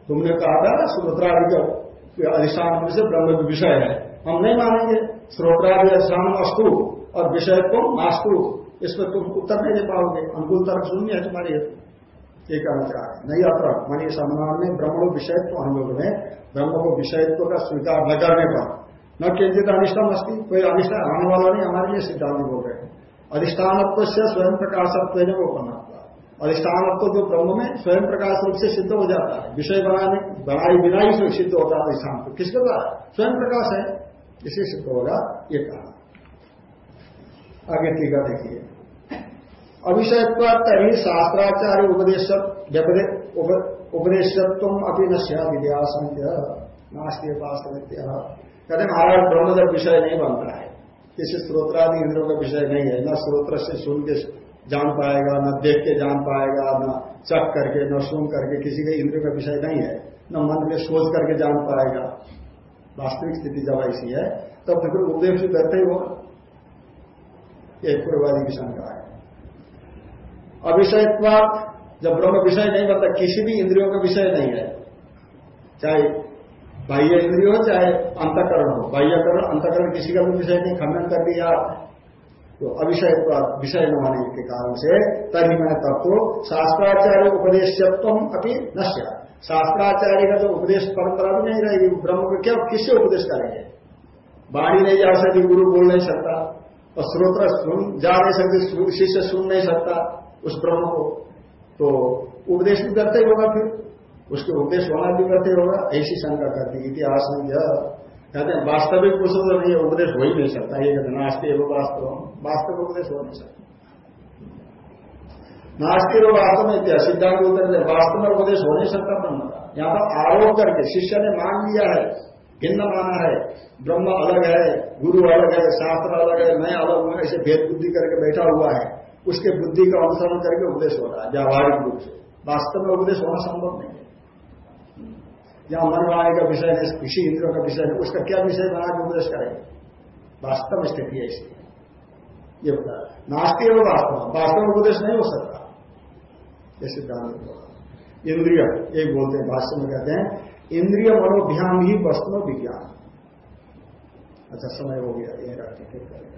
तुमने कहा था श्रोत्रादि का अधिष्ठान से ब्रह्म विषय है। हम नहीं मानेंगे। श्रोत्रादि अधिष्ठान अस्तु और विषय को मास्तु। इसमें तुम उत्तर नहीं दे पाओगे। अनुकूल तर्क शून्य है तुम्हारी ये कहना नहीं अत्र। मनी सम्मान में ब्रह्म विषयत्व अनुभव में ब्रह्म को विषयत्व का स्वीकार न करने पर। न किंचित अनिष्टम अस्थित कोई अनिष्ट आने वाला नहीं, हमारे लिए सिद्धांत बोल रहे अधिष्ठानत्व से स्वयं प्रकाशत्व ने वो बना अधिष्ठानत्व जो ब्रह्म में स्वयं प्रकाश रूप से सिद्ध हो जाता है। विषय बनाने, बनाई बिना ही सिद्ध होता है अधिष्ठान को किसके द्वारा? स्वयं प्रकाश है। इसे सिद्ध होगा ये कहा। आगे टीका देखिए। अभिषयत्व तरी शास्त्राचार्य उपदेश उपदेशत्व अपनी न विद्या संख्य वास्तव कहते महाराज ब्रह्म जब विषय नहीं बनता है किसी स्त्रोत्रादि इंद्रों का विषय नहीं है न स्त्रोत्र से सुन के जान पाएगा न देख के जान पाएगा न चक करके, न सुन करके, किसी के इंद्रियों का विषय नहीं है न मन में सोच करके जान पाएगा वास्तविक स्थिति जब ऐसी है, तब तो फिर उपदेश करते ही होगा। एक पूर्वादी की शंका है। अविषयत्वाद जब ब्रह्म विषय नहीं बनता किसी भी इंद्रियों का विषय नहीं है। चाहे बाह्य इंद्रिय हो, चाहे अंतकरण हो। बाह्यकरण, अंतकरण किसी का भी विषय नहीं, खंडन कर दिया। तो अविषय विषय न होने के कारण से तभी मैं तब तो शास्त्राचार्य उपदेशत्व अपनी नश्य शास्त्राचार्य का जो उपदेश परंपरा भी नहीं रहेगी ब्रह्म को क्या, किससे उपदेश करेंगे? बाणी नहीं जा सकती, गुरु बोल नहीं सकता, और स्रोत्र सुन, जा नहीं सकते, शिष्य सुन नहीं सकता। उस ब्रह्म को। तो उपदेश भी करते ही होगा फिर। उसके उपदेश होना भी करते होगा। ऐसी शंका करती इतिहास में यह कहते हैं, वास्तविक पुरुष तो नहीं उपदेश हो ही नहीं सकता। ये कहते नास्ते एवं वास्तव वास्तव उपदेश हो नहीं सकता। नास्ते एवं वास्तव में क्या सिद्धांत उत्तर दे वास्तव में उपदेश हो नहीं सकता ब्रह्म का। यहाँ पर आरोप करके शिष्य ने मान लिया है, भिन्न माना है। ब्रह्म अलग है, गुरु अलग है, शास्त्र अलग है, मैं अलग हूँ, ऐसे भेद बुद्धि करके बैठा हुआ है। उसके बुद्धि का अनुसरण करके उपदेश हो रहा है, व्यावहारिक रूप से। वास्तव में उपदेश होना संभव नहीं है। जहाँ मन का विषय है किसी इंद्रियों का विषय है उसका क्या विषय बना के उपदेश करेंगे वास्तव स्थिति है ये बता नास्ती एवं वास्तव वास्तव में उपदेश नहीं हो सकता। ये सिद्धांत इंद्रिय, एक बोलते हैं, भाष्य में कहते हैं, इंद्रिय मनोभ्याम ही वस्तु विज्ञान। अच्छा समय हो गया, ये रखते करेगा।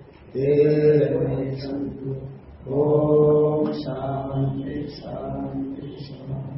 ते शांति शांति शान्ति